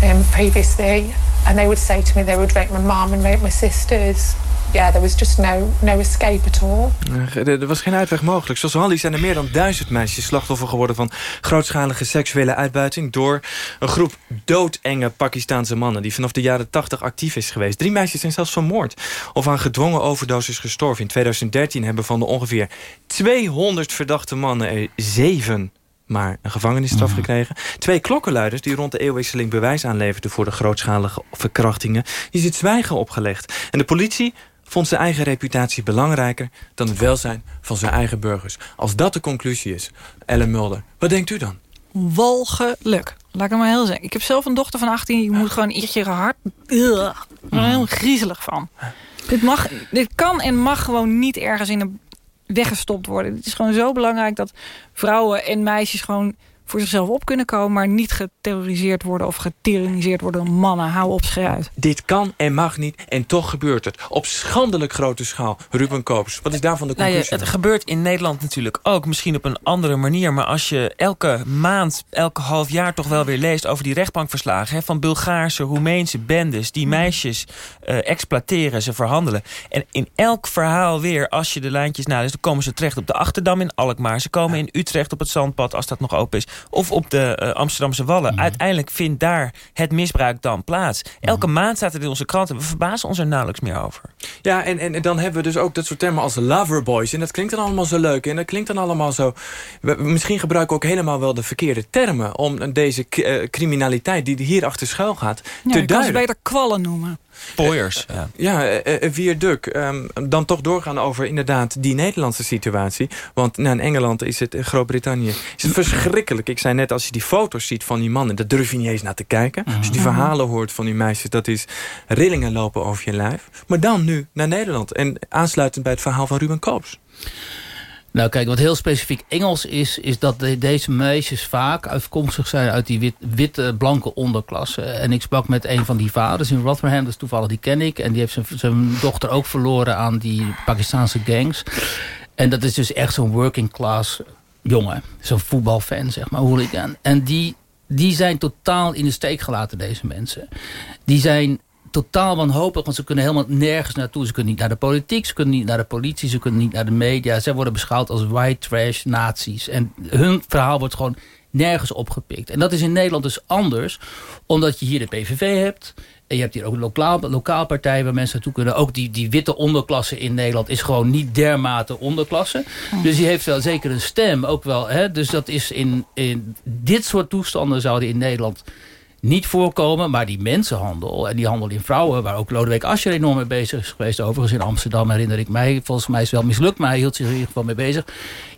um, previously. And they would say to me they would rape my mum and rape my sisters. Yeah, there was just no, no escape at all. Eh, Er er was geen uitweg mogelijk. Zoals Holly zijn er meer dan duizend meisjes slachtoffer geworden... van grootschalige seksuele uitbuiting... door een groep doodenge Pakistaanse mannen... die vanaf de jaren 80 actief is geweest. Drie meisjes zijn zelfs vermoord of aan gedwongen overdoses gestorven. In 2013 hebben van de ongeveer 200 verdachte mannen... er zeven maar een gevangenisstraf gekregen. Twee klokkenluiders die rond de eeuwwisseling bewijs aanleverden... voor de grootschalige verkrachtingen, die is het zwijgen opgelegd. En de politie vond zijn eigen reputatie belangrijker... dan het welzijn van zijn eigen burgers. Als dat de conclusie is, Ellen Mulder, wat denkt u dan? Walgelijk. Laat ik het maar heel zeggen. Ik heb zelf een dochter van 18. Die moet gewoon ietsje hard. Ugh. Ik ben er heel griezelig van. Dit, mag, dit kan en mag gewoon niet ergens in een weggestopt worden. Het is gewoon zo belangrijk dat vrouwen en meisjes gewoon voor zichzelf op kunnen komen... maar niet geterroriseerd worden of getyranniseerd worden door mannen. Hou op, uit. Dit kan en mag niet en toch gebeurt het. Op schandelijk grote schaal. Ruben Koops, wat is daarvan de Nou ja, conclusie? het gebeurt in Nederland natuurlijk ook. Misschien op een andere manier. Maar als je elke maand, elke half jaar toch wel weer leest... over die rechtbankverslagen hè, van Bulgaarse, Roemeense bendes... die meisjes eh, exploiteren, ze verhandelen. En in elk verhaal weer, als je de lijntjes naleest... dan komen ze terecht op de Achterdam in Alkmaar. Ze komen in Utrecht op het Zandpad, als dat nog open is. Of op de eh, Amsterdamse Wallen. Uiteindelijk vindt daar het misbruik dan plaats. Elke maand staat het in onze kranten. We verbazen ons er nauwelijks meer over. Ja, en, en, en dan hebben we dus ook dat soort termen als loverboys. En dat klinkt dan allemaal zo leuk. En dat klinkt dan allemaal zo... we- misschien gebruiken we ook helemaal wel de verkeerde termen... om deze eh, criminaliteit die hier achter schuil gaat Ja, te je kan ze duiden. beter kwallen noemen. Pooiers. Ja. Ja, eh, eh, viaduct. Ehm, dan toch doorgaan over inderdaad die Nederlandse situatie. Want nou, in Engeland is het, in Groot-Brittannië... is het verschrikkelijk. Ik zei net, als je die foto's ziet van die mannen... daar durf je niet eens naar te kijken. Als je die verhalen hoort van die meisjes... dat is rillingen lopen over je lijf. Maar dan nu naar Nederland. En aansluitend bij het verhaal van Ruben Koops. Nou kijk, wat heel specifiek Engels is... is dat de- deze meisjes vaak afkomstig zijn uit die wit, witte, blanke onderklasse. En ik sprak met een van die vaders in Rotherham. Dus toevallig, die ken ik. En die heeft zijn, zijn dochter ook verloren aan die Pakistanse gangs. En dat is dus echt zo'n working class jongen. Zo'n voetbalfan, zeg maar, hooligan. En die, die zijn totaal in de steek gelaten, deze mensen. Die zijn totaal wanhopig, want ze kunnen helemaal nergens naartoe. Ze kunnen niet naar de politiek, ze kunnen niet naar de politie, ze kunnen niet naar de media. Zij worden beschouwd als white trash nazi's. En hun verhaal wordt gewoon nergens opgepikt. En dat is in Nederland dus anders, omdat je hier de PVV hebt. En je hebt hier ook lokaal, lokaal partij waar mensen naartoe kunnen. Ook die, die witte onderklasse in Nederland is gewoon niet dermate onderklasse. Dus die heeft wel zeker een stem. Ook wel, hè? Dus dat is in, in dit soort toestanden zouden in Nederland niet voorkomen. Maar die mensenhandel en die handel in vrouwen... waar ook Lodewijk Asscher enorm mee bezig is geweest... overigens in Amsterdam herinner ik mij. Volgens mij is het wel mislukt, maar hij hield zich in ieder geval mee bezig.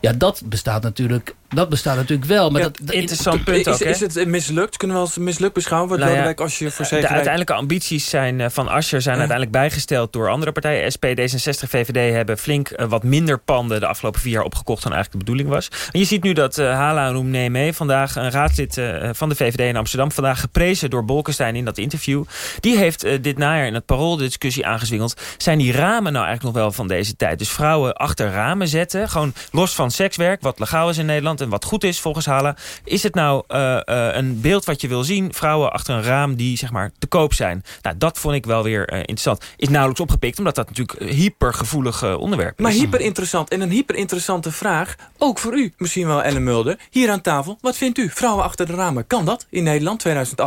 Ja, dat bestaat natuurlijk Dat bestaat natuurlijk wel. Maar Ja, dat, interessant punt ook, is, hè? is het mislukt? Kunnen we als mislukt beschouwen? Wat Nou Lodewijk je voor de zekerheid... uiteindelijke ambities zijn, eh, van Asscher zijn uiteindelijk bijgesteld door andere partijen. SP, D66, VVD hebben flink eh, wat minder panden de afgelopen vier jaar opgekocht dan eigenlijk de bedoeling was. En je ziet nu dat uh, Hala Roemneme, vandaag een raadslid uh, van de VVD in Amsterdam, vandaag geprezen door Bolkestein in dat interview. Die heeft uh, dit najaar in het parool de discussie aangezwingeld. Zijn die ramen nou eigenlijk nog wel van deze tijd? Dus vrouwen achter ramen zetten, gewoon los van sekswerk, wat legaal is in Nederland en wat goed is volgens Hala. Is het nou uh, uh, een beeld wat je wil zien? Vrouwen achter een raam die zeg maar te koop zijn. Nou, dat vond ik wel weer interessant. Is nauwelijks opgepikt, omdat dat natuurlijk hypergevoelig onderwerp is. Maar hyper interessant. En een hyper interessante vraag, ook voor u, misschien wel Ellen Mulder. Hier aan tafel, wat vindt u? Vrouwen achter de ramen, kan dat in Nederland 2018?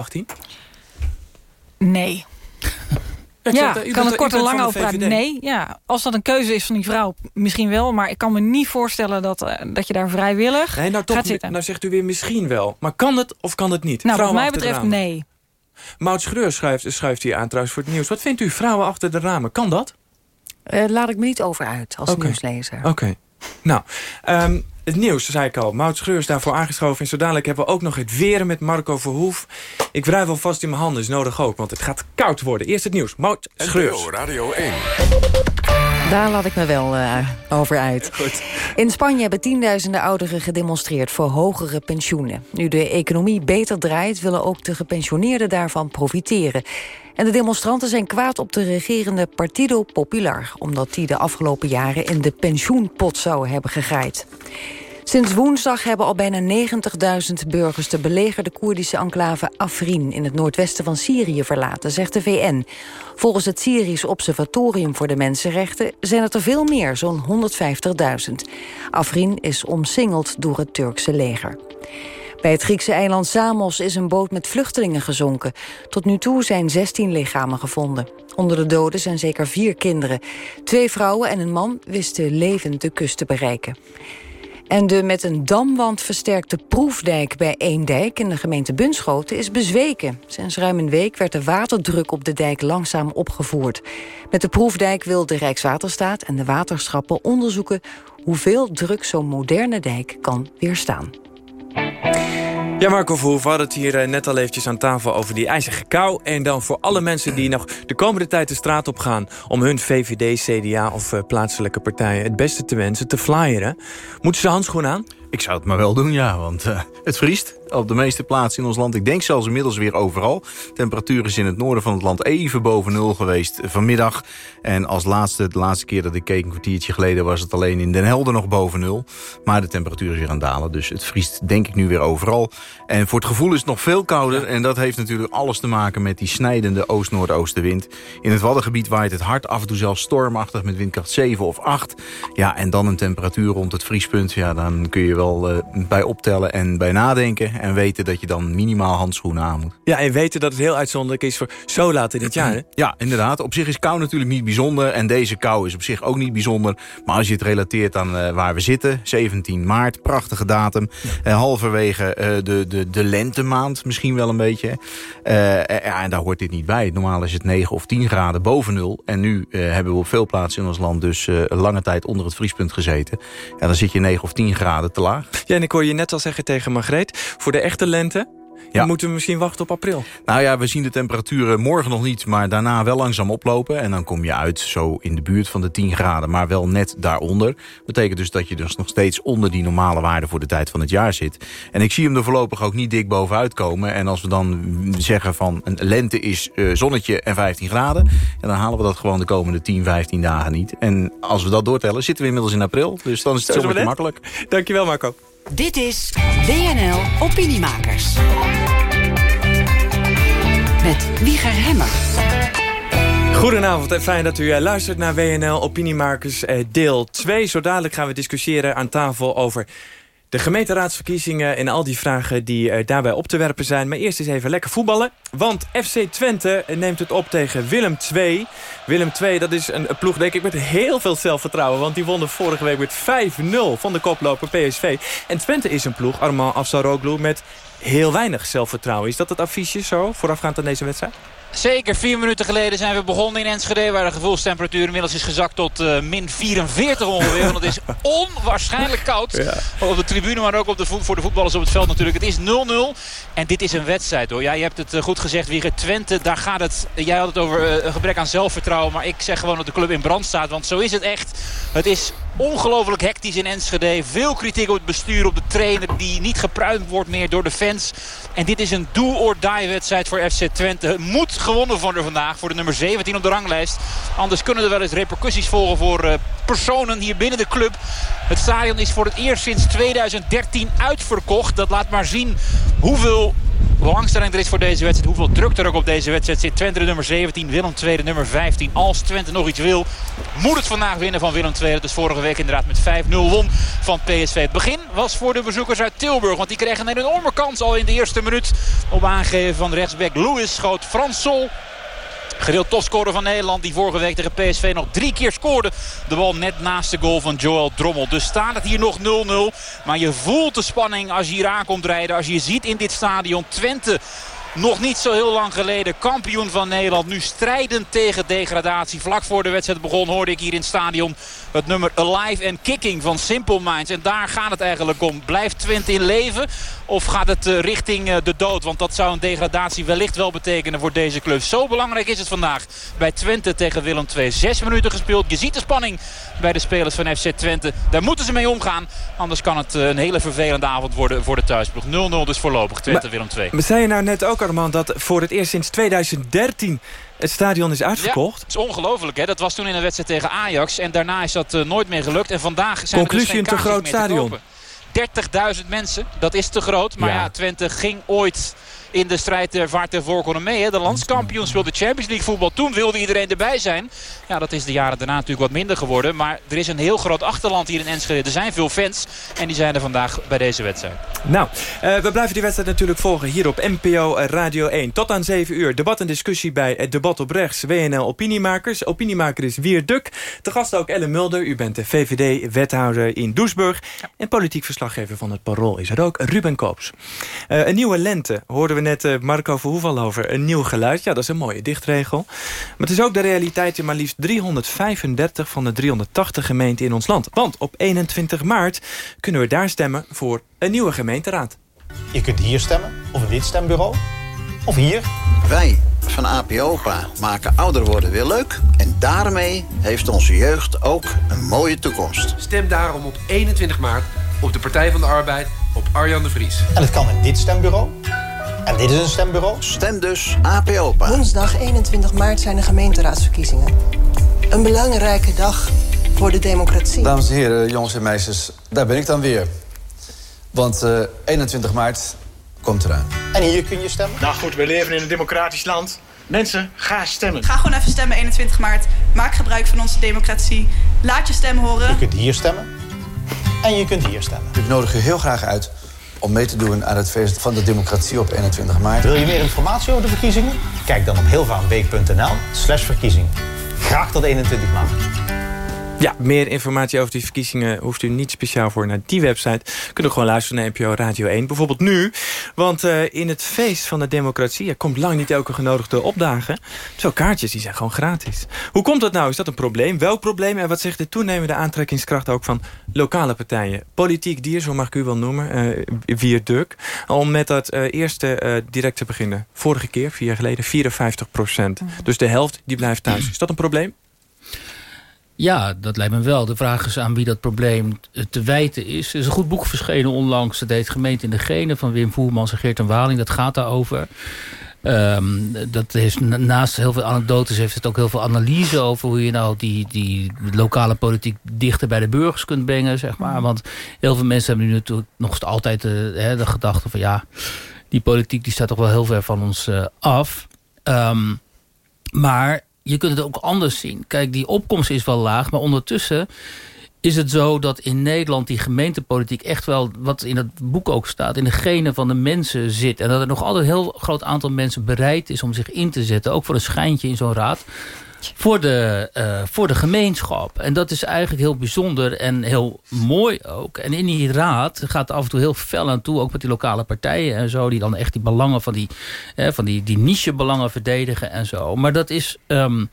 Nee. Ik ja, ik kan er kort en lang over praten. Nee, ja. als dat een keuze is van die vrouw, misschien wel. Maar ik kan me niet voorstellen dat, eh, dat je daar vrijwillig Nee, nou, toch, gaat zitten. nou zegt u weer misschien wel. Maar kan het of kan het niet? Nou, wat Vrouwen mij achter de betreft ramen. nee. Maud Schreur schuift, schuift hier aan trouwens voor het nieuws. Wat vindt u, vrouwen achter de ramen? Kan dat? Eh, laat ik me niet over uit als Oké. nieuwslezer. Oké. Nou, ehm, het nieuws, zei ik al. Maud Schreur is daarvoor aangeschoven. En zo dadelijk hebben we ook nog het weren met Marco Verhoef. Ik wrijf alvast in mijn handen, is nodig ook. Want het gaat koud worden. Eerst het nieuws. Maud Schreur. NPO Radio 1. Daar laat ik me wel eh, over uit. Goed. In Spanje hebben tienduizenden ouderen gedemonstreerd voor hogere pensioenen. Nu de economie beter draait, willen ook de gepensioneerden daarvan profiteren. En de demonstranten zijn kwaad op de regerende Partido Popular... omdat die de afgelopen jaren in de pensioenpot zou hebben gegraaid. Sinds woensdag hebben al bijna 90.000 burgers... de belegerde Koerdische enclave Afrin in het noordwesten van Syrië verlaten, zegt de VN. Volgens het Syrisch Observatorium voor de Mensenrechten zijn het er veel meer, zo'n 150.000. Afrin is omsingeld door het Turkse leger. Bij het Griekse eiland Samos is een boot met vluchtelingen gezonken. Tot nu toe zijn 16 lichamen gevonden. Onder de doden zijn zeker vier kinderen. Twee vrouwen en een man wisten levend de kust te bereiken. En de met een damwand versterkte proefdijk bij Eemdijk in de gemeente Bunschoten is bezweken. Sinds ruim een week werd de waterdruk op de dijk langzaam opgevoerd. Met de proefdijk wil de Rijkswaterstaat en de waterschappen onderzoeken hoeveel druk zo'n moderne dijk kan weerstaan. Ja, Marco Verhoef, we hadden het hier eh, net al eventjes aan tafel over die ijzige kou. En dan voor alle mensen die nog de komende tijd de straat op gaan... om hun VVD, CDA of eh, plaatselijke partijen het beste te wensen, te flyeren. Moeten ze handschoenen aan? Ik zou het maar wel doen, ja, want uh, het vriest op de meeste plaatsen in ons land. Ik denk zelfs inmiddels weer overal. Temperatuur is in het noorden van het land even boven nul geweest vanmiddag. En als laatste, de laatste keer dat ik keek, een kwartiertje geleden... was het alleen in Den Helder nog boven nul. Maar de temperatuur is weer aan het dalen, dus het vriest denk ik nu weer overal. En voor het gevoel is het nog veel kouder. En dat heeft natuurlijk alles te maken met die snijdende oost-noordoostenwind. In het Waddengebied waait het hard, af en toe zelfs stormachtig... met windkracht 7 of 8. Ja, en dan een temperatuur rond het vriespunt. Ja, dan kun je wel uh, bij optellen en bij nadenken... en weten dat je dan minimaal handschoenen aan moet. Ja, en weten dat het heel uitzonderlijk is voor zo laat in het jaar, hè? Ja, inderdaad. Op zich is kou natuurlijk niet bijzonder. En deze kou is op zich ook niet bijzonder. Maar als je het relateert aan uh, waar we zitten... 17 maart, prachtige datum. Ja. Uh, halverwege uh, de, de, de lentemaand misschien wel een beetje. ja, en daar hoort dit niet bij. Normaal is het 9 of 10 graden boven nul. En nu hebben we op veel plaatsen in ons land... dus lange tijd onder het vriespunt gezeten. En dan zit je 9 of 10 graden te laag. Ja, en ik hoor je net al zeggen tegen Margreet... voor de echte lente ja. moeten we misschien wachten op april. Nou ja, we zien de temperaturen morgen nog niet... maar daarna wel langzaam oplopen. En dan kom je uit zo in de buurt van de 10 graden... maar wel net daaronder. Betekent dus dat je dus nog steeds onder die normale waarde... voor de tijd van het jaar zit. En ik zie hem er voorlopig ook niet dik bovenuit komen. En als we dan zeggen van een lente is uh, zonnetje en 15 graden... En dan halen we dat gewoon de komende 10, 15 dagen niet. En als we dat doortellen, zitten we inmiddels in april. Dus dan is het zomaar makkelijk. Dankjewel Marco. Dit is WNL Opiniemakers. Met Wieger Hemmer. Goedenavond en fijn dat u luistert naar WNL Opiniemakers deel 2. Zo dadelijk gaan we discussiëren aan tafel over de gemeenteraadsverkiezingen... en al die vragen die daarbij op te werpen zijn. Maar eerst eens even lekker voetballen. Want FC Twente neemt het op tegen Willem II. Willem II, dat is een ploeg, denk ik, met heel veel zelfvertrouwen. Want die wonnen vorige week met 5-0 van de koploper PSV. En Twente is een ploeg, Armand Afsaroglu, met heel weinig zelfvertrouwen. Is dat het affiche zo, voorafgaand aan deze wedstrijd? Zeker, vier minuten geleden zijn we begonnen in Enschede... waar de gevoelstemperatuur inmiddels is gezakt tot uh, min 44 ongeveer. Want het is onwaarschijnlijk koud. Op de tribune, maar ook op de voor de voetballers op het veld natuurlijk. Het is 0-0 en dit is een wedstrijd hoor. Ja, je hebt het uh, goed gezegd, Wieger. Twente, daar gaat het... Jij had het over uh, een gebrek aan zelfvertrouwen. Maar ik zeg gewoon dat de club in brand staat. Want zo is het echt. Het is ongelooflijk hectisch in Enschede. Veel kritiek op het bestuur, op de trainer... die niet gepruimd wordt meer door de fans. En dit is een do-or-die wedstrijd voor FC Twente. Het moet gewonnen worden vandaag voor de nummer 17 op de ranglijst. Anders kunnen er wel eens repercussies volgen voor uh, personen hier binnen de club. Het stadion is voor het eerst sinds 2013 uitverkocht. Dat laat maar zien hoeveel belangstelling er is voor deze wedstrijd. Hoeveel druk er ook op deze wedstrijd zit. Twente de nummer 17, Willem II nummer 15. Als Twente nog iets wil, moet het vandaag winnen van Willem II. Is vorige week inderdaad met 5-0 won van PSV. Het begin was voor de bezoekers uit Tilburg. Want die kregen een enorme kans al in de eerste minuut. Op aangeven van rechtsback Lewis schoot Frans Sol Gedeeld topscorer van Nederland die vorige week tegen PSV nog drie keer scoorde. De bal net naast de goal van Joel Drommel. Dus staat het hier nog 0-0. Maar je voelt de spanning als je hier aankomt rijden. Als je ziet in dit stadion Twente nog niet zo heel lang geleden kampioen van Nederland. Nu strijdend tegen degradatie. Vlak voor de wedstrijd begon hoorde ik hier in het stadion het nummer Alive and Kicking van Simple Minds. En daar gaat het eigenlijk om. Blijft Twente in leven of gaat het eh, richting eh, de dood? Want dat zou een degradatie wellicht wel betekenen voor deze club. Zo belangrijk is het vandaag bij Twente tegen Willem II. Zes minuten gespeeld. Je ziet de spanning bij de spelers van FC Twente. Daar moeten ze mee omgaan. Anders kan het eh, een hele vervelende avond worden voor de thuisploeg. 0-0 dus voorlopig Twente-Willem II. Maar zei je nou net ook, Armand, dat voor het eerst sinds 2013 het stadion is uitverkocht. Ja, het is ongelooflijk. Hè? Dat was toen in een wedstrijd tegen Ajax. En daarna is dat uh, nooit meer gelukt. En vandaag zijn Conclusie er dus een te groot stadion. 30.000 mensen, dat is te groot. Maar ja. ja, Twente ging ooit in de strijd vaart ervoor konden mee. De landskampioen speelde Champions League voetbal. Toen wilde iedereen erbij zijn. Ja, dat is de jaren daarna natuurlijk wat minder geworden. Maar er is een heel groot achterland hier in Enschede. Er zijn veel fans en die zijn er vandaag bij deze wedstrijd. Nou, uh, we blijven die wedstrijd natuurlijk volgen hier op NPO Radio 1. Tot aan 7 uur. Debat en discussie bij het Debat op Rechts. WNL Opiniemakers. Opiniemaker is Wier Duk. De gast ook Ellen Mulder. U bent de VVD-wethouder in Doesburg. En politiek verslaggever van het Parool is er ook. Ruben Koops. Uh, een nieuwe lente hoorden we net uh, Marco Verhoeval over. Een nieuw geluid. Ja, dat is een mooie dichtregel. Maar het is ook de realiteit in maar liefst 335 van de 380 gemeenten in ons land. Want op 21 maart kunnen we daar stemmen voor een nieuwe gemeenteraad. Je kunt hier stemmen, of in dit stembureau, of hier. Wij van APOPA maken ouder worden weer leuk. En daarmee heeft onze jeugd ook een mooie toekomst. Stem daarom op 21 maart op de Partij van de Arbeid op Arjan de Vries. En het kan in dit stembureau. En dit is een stembureau. Stem dus APOPA. Woensdag 21 maart zijn de gemeenteraadsverkiezingen. Een belangrijke dag voor de democratie. Dames en heren, jongens en meisjes, daar ben ik dan weer. Want uh, 21 maart komt eraan. En hier kun je stemmen? Nou goed, we leven in een democratisch land. Mensen, ga stemmen. Ga gewoon even stemmen 21 maart. Maak gebruik van onze democratie. Laat je stem horen. Je kunt hier stemmen. En je kunt hier stemmen. Ik nodig u heel graag uit om mee te doen aan het feest van de democratie op 21 maart. Wil je meer informatie over de verkiezingen? Kijk dan op heelvaanweek.nl slash verkiezing. Graag tot 21 maart. Ja, meer informatie over die verkiezingen hoeft u niet speciaal voor naar die website. Kunt ook gewoon luisteren naar NPO Radio 1. Bijvoorbeeld nu, want uh, in het feest van de democratie... er komt lang niet elke genodigde opdagen. Zo kaartjes, die zijn gewoon gratis. Hoe komt dat nou? Is dat een probleem? Welk probleem? En wat zegt de toenemende aantrekkingskracht ook van lokale partijen? Politiek dier, zo mag ik u wel noemen, uh, via Duk. Om met dat uh, eerste direct te beginnen. Vorige keer, vier jaar geleden, 54 procent. Mm. Dus de helft die blijft thuis. Is dat een probleem? Ja, dat lijkt me wel. De vraag is aan wie dat probleem te wijten is. Er is een goed boek verschenen onlangs. Dat heet Gemeente in de Genen van Wim Voermans en Geert en Waling. Dat gaat daarover. Um, dat heeft, naast heel veel anekdotes heeft het ook heel veel analyse over hoe je nou die, die lokale politiek dichter bij de burgers kunt brengen. Zeg maar. Want heel veel mensen hebben nu natuurlijk nog altijd de, hè, de gedachte van ja, die politiek die staat toch wel heel ver van ons uh, af. Um, maar je kunt het ook anders zien. Kijk, die opkomst is wel laag, maar ondertussen is het zo dat in Nederland die gemeentepolitiek echt wel, wat in het boek ook staat, in de genen van de mensen zit. En dat er nog altijd een heel groot aantal mensen bereid is om zich in te zetten, ook voor een schijntje in zo'n raad. Voor de, uh, voor de gemeenschap. En dat is eigenlijk heel bijzonder en heel mooi ook. En in die raad gaat af en toe heel fel aan toe, ook met die lokale partijen en zo, die dan echt die belangen van die, eh, van die, die niche-belangen verdedigen en zo. Maar dat is. Um,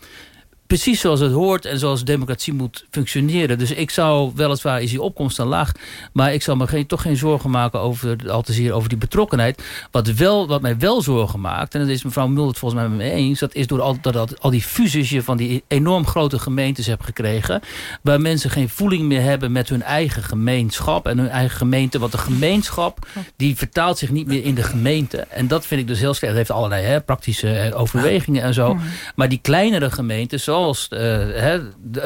precies zoals het hoort en zoals democratie moet functioneren. Dus ik zou, weliswaar is die opkomst dan laag... maar ik zou me geen, toch geen zorgen maken over, al te zeer over die betrokkenheid. Wat, wel, wat mij wel zorgen maakt, en dat is mevrouw Mulder het volgens mij met me eens... dat is door al, dat, al die fusies je van die enorm grote gemeentes hebt gekregen... waar mensen geen voeling meer hebben met hun eigen gemeenschap... en hun eigen gemeente, want de gemeenschap die vertaalt zich niet meer in de gemeente. En dat vind ik dus heel slecht. Dat heeft allerlei hè, praktische overwegingen en zo. Maar die kleinere gemeentes zoals uh,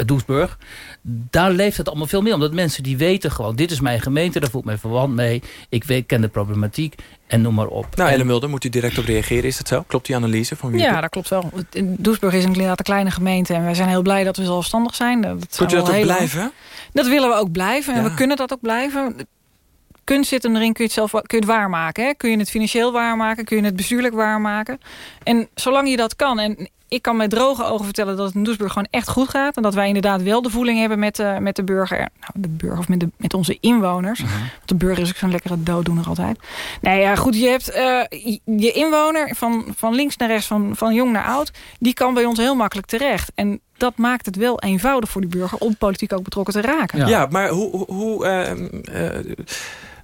Doesburg, daar leeft het allemaal veel meer. Omdat mensen die weten gewoon, dit is mijn gemeente, daar voelt mij verwant mee. Ik weet, ken de problematiek en noem maar op. Nou, Ellen Mulder, moet u direct op reageren? Is dat zo? Klopt die analyse van wie? Ja, dat klopt wel. Doesburg is inderdaad een kleine gemeente en wij zijn heel blij dat we zelfstandig zijn. Dat Kunt u dat ook blijven? Dat willen we ook blijven en we kunnen dat ook blijven kunst zit hem erin, kun je het zelf kun je het waarmaken. Hè? Kun je het financieel waarmaken, kun je het bestuurlijk waarmaken. En zolang je dat kan, en ik kan met droge ogen vertellen dat het in Doesburg gewoon echt goed gaat. En dat wij inderdaad wel de voeling hebben met, uh, met de burger. Nou, de burger of met, de, met onze inwoners. Mhm. Want de burger is ook zo'n lekkere dooddoener altijd. Nee, ja, goed, je hebt uh, je inwoner van, van links naar rechts, van, van jong naar oud. Die kan bij ons heel makkelijk terecht. En dat maakt het wel eenvoudig voor die burger om politiek ook betrokken te raken. Ja, ja maar hoe... hoe uh,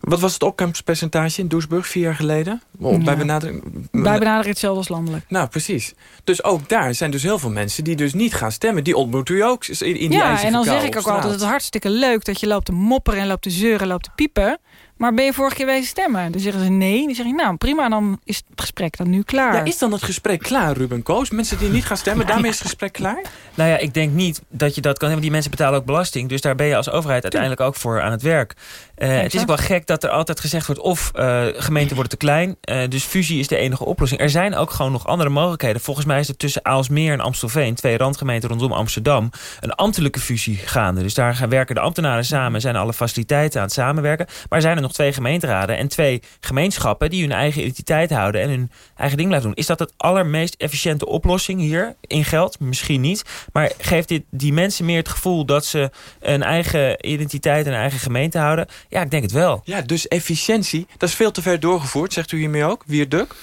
wat was het opkomstpercentage in Doesburg vier jaar geleden? Bij benadering... Bij benadering hetzelfde als landelijk. Nou, precies. Dus ook daar zijn dus heel veel mensen die dus niet gaan stemmen. Die ontmoet u ook in, in die Ja, en dan zeg ik ook altijd, het is hartstikke leuk dat je loopt te mopperen en loopt te zeuren, loopt te piepen. Maar ben je vorige keer wezen stemmen? Dan zeggen ze nee. Dan zeg ik, nou prima, dan is het gesprek dan nu klaar. Ja, is dan het gesprek klaar, Ruben Koos? Mensen die niet gaan stemmen, daarmee is het gesprek klaar? Nou ja, ik denk niet dat je dat kan hebben. Die mensen betalen ook belasting. Dus daar ben je als overheid uiteindelijk ook voor aan het werk. Uh, het is ook wel gek dat er altijd gezegd wordt... of uh, gemeenten worden te klein. Uh, dus fusie is de enige oplossing. Er zijn ook gewoon nog andere mogelijkheden. Volgens mij is er tussen Aalsmeer en Amstelveen... twee randgemeenten rondom Amsterdam... een ambtelijke fusie gaande. Dus daar gaan werken de ambtenaren samen... zijn alle faciliteiten aan het samenwerken. Maar zijn er nog twee gemeenteraden en twee gemeenschappen... die hun eigen identiteit houden en hun eigen ding blijven doen. Is dat het allermeest efficiënte oplossing hier in geld? Misschien niet. Maar geeft dit die mensen meer het gevoel... dat ze een eigen identiteit en een eigen gemeente houden... Ja, ik denk het wel. Ja, dus efficiëntie, dat is veel te ver doorgevoerd, zegt u hiermee ook, Wierduk?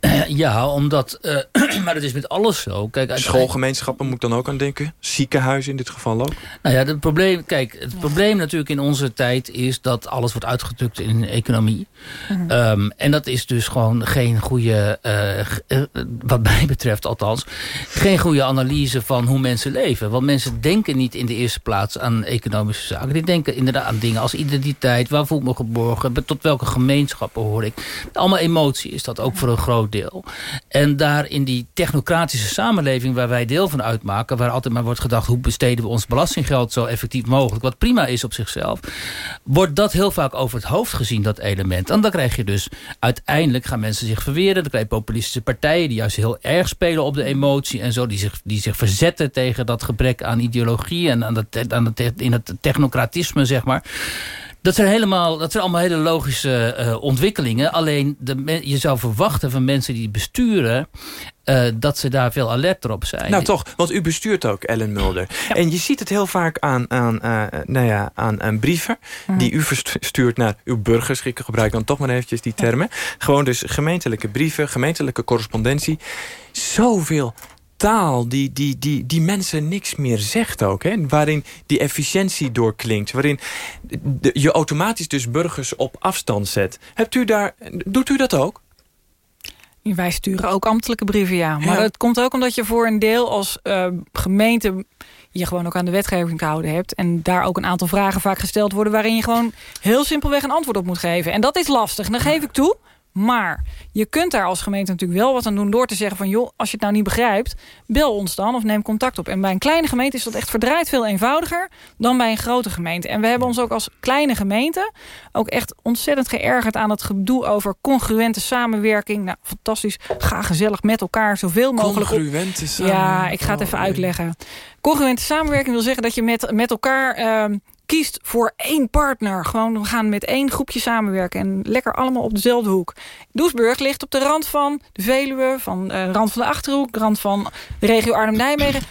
Ja, omdat... Uh, maar dat is met alles zo. Kijk, Schoolgemeenschappen moet dan ook aan denken. Ziekenhuizen in dit geval ook. Nou ja, het probleem, kijk, het probleem natuurlijk in onze tijd... is dat alles wordt uitgedrukt in economie. Mhm. Ehm, en dat is dus gewoon geen goede... Uh, wat mij betreft althans... geen goede analyse van hoe mensen leven. Want mensen denken niet in de eerste plaats aan economische zaken. Die denken inderdaad aan dingen als identiteit. Waar voel ik me geborgen? Tot welke gemeenschappen hoor ik? Allemaal emotie is dat ook voor een deel. En daar in die technocratische samenleving waar wij deel van uitmaken... waar altijd maar wordt gedacht... hoe besteden we ons belastinggeld zo effectief mogelijk... wat prima is op zichzelf... wordt dat heel vaak over het hoofd gezien, dat element. En dan krijg je dus... uiteindelijk gaan mensen zich verweren. Dan krijg je populistische partijen die juist heel erg spelen op de emotie... en zo, die zich, die zich verzetten tegen dat gebrek aan ideologie... en aan, dat, aan het, in het technocratisme, zeg maar... Dat zijn, helemaal, dat zijn allemaal hele logische uh, ontwikkelingen. Alleen de, je zou verwachten van mensen die besturen... Uh, dat ze daar veel alerter op zijn. Nou toch, want u bestuurt ook, Ellen Mulder. En je ziet het heel vaak aan, aan, uh, nou ja, aan, aan brieven... Mhm. die u verstuurt naar uw burgers. Ik gebruik dan toch maar eventjes die termen. Gewoon dus gemeentelijke brieven, gemeentelijke correspondentie. Zoveel taal die, die, die, die mensen niks meer zegt ook. Hè? Waarin die efficiëntie doorklinkt. Waarin je automatisch dus burgers op afstand zet. Hebt u daar, doet u dat ook? Wij sturen ook ambtelijke brieven, ja. Maar ja. het komt ook omdat je voor een deel als uh, gemeente je gewoon ook aan de wetgeving te houden hebt. En daar ook een aantal vragen vaak gesteld worden... waarin je gewoon heel simpelweg een antwoord op moet geven. En dat is lastig. Dan geef ik toe. Maar je kunt daar als gemeente natuurlijk wel wat aan doen... door te zeggen van, joh, als je het nou niet begrijpt... bel ons dan of neem contact op. En bij een kleine gemeente is dat echt verdraaid veel eenvoudiger... dan bij een grote gemeente. En we hebben ons ook als kleine gemeente... ook echt ontzettend geërgerd aan het gedoe over congruente samenwerking. Nou, fantastisch. Ga gezellig met elkaar zoveel mogelijk Congruente samenwerking. Ja, ik ga het even uitleggen. Congruente samenwerking wil zeggen dat je met, met elkaar... Uh, kiest voor één partner. Gewoon, we gaan met één groepje samenwerken. En lekker allemaal op dezelfde hoek. Doesburg ligt op de rand van de Veluwe. Van de uh, rand van de Achterhoek. De rand van de regio Arnhem-Nijmegen.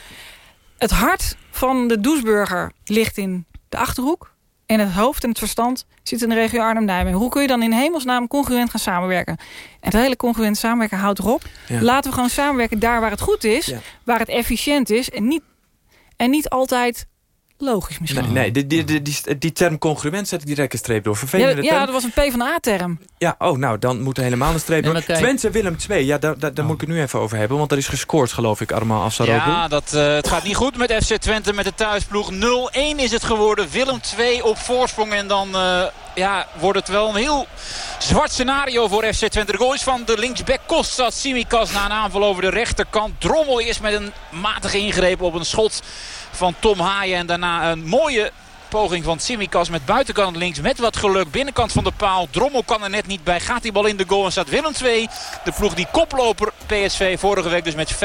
Het hart van de Doesburger ligt in de Achterhoek. En het hoofd en het verstand zit in de regio Arnhem-Nijmegen. Hoe kun je dan in hemelsnaam congruent gaan samenwerken? En het hele congruent samenwerken houdt erop. Ja. Laten we gewoon samenwerken daar waar het goed is. Ja. Waar het efficiënt is. En niet, en niet altijd logisch misschien. Nee, nee die, die, die, die, term congruent zet ik direct een streep door. Vervelende ja, ja, dat was een P-van-A-term. Ja, oh, nou, dan moet er helemaal een streep door. Nee, Twente Willem 2, ja, daar, daar, daar moet ik het nu even over hebben. Want er is gescoord, geloof ik, allemaal af Ja, dat, uh, het gaat niet goed met FC Twente, met de thuisploeg. 0-1 is het geworden. Willem 2 op voorsprong. En dan uh, ja, wordt het wel een heel zwart scenario voor FC Twente. De goal is van de linksback Kostas Simikas na een aanval over de rechterkant. Drommel is met een matige ingreep op een schot van Tom Haaien. En daarna een mooie poging van Simikas met buitenkant links. Met wat geluk. Binnenkant van de paal. Drommel kan er net niet bij. Gaat die bal in de goal en staat Willem 2. De ploeg die koploper PSV vorige week dus met 5-0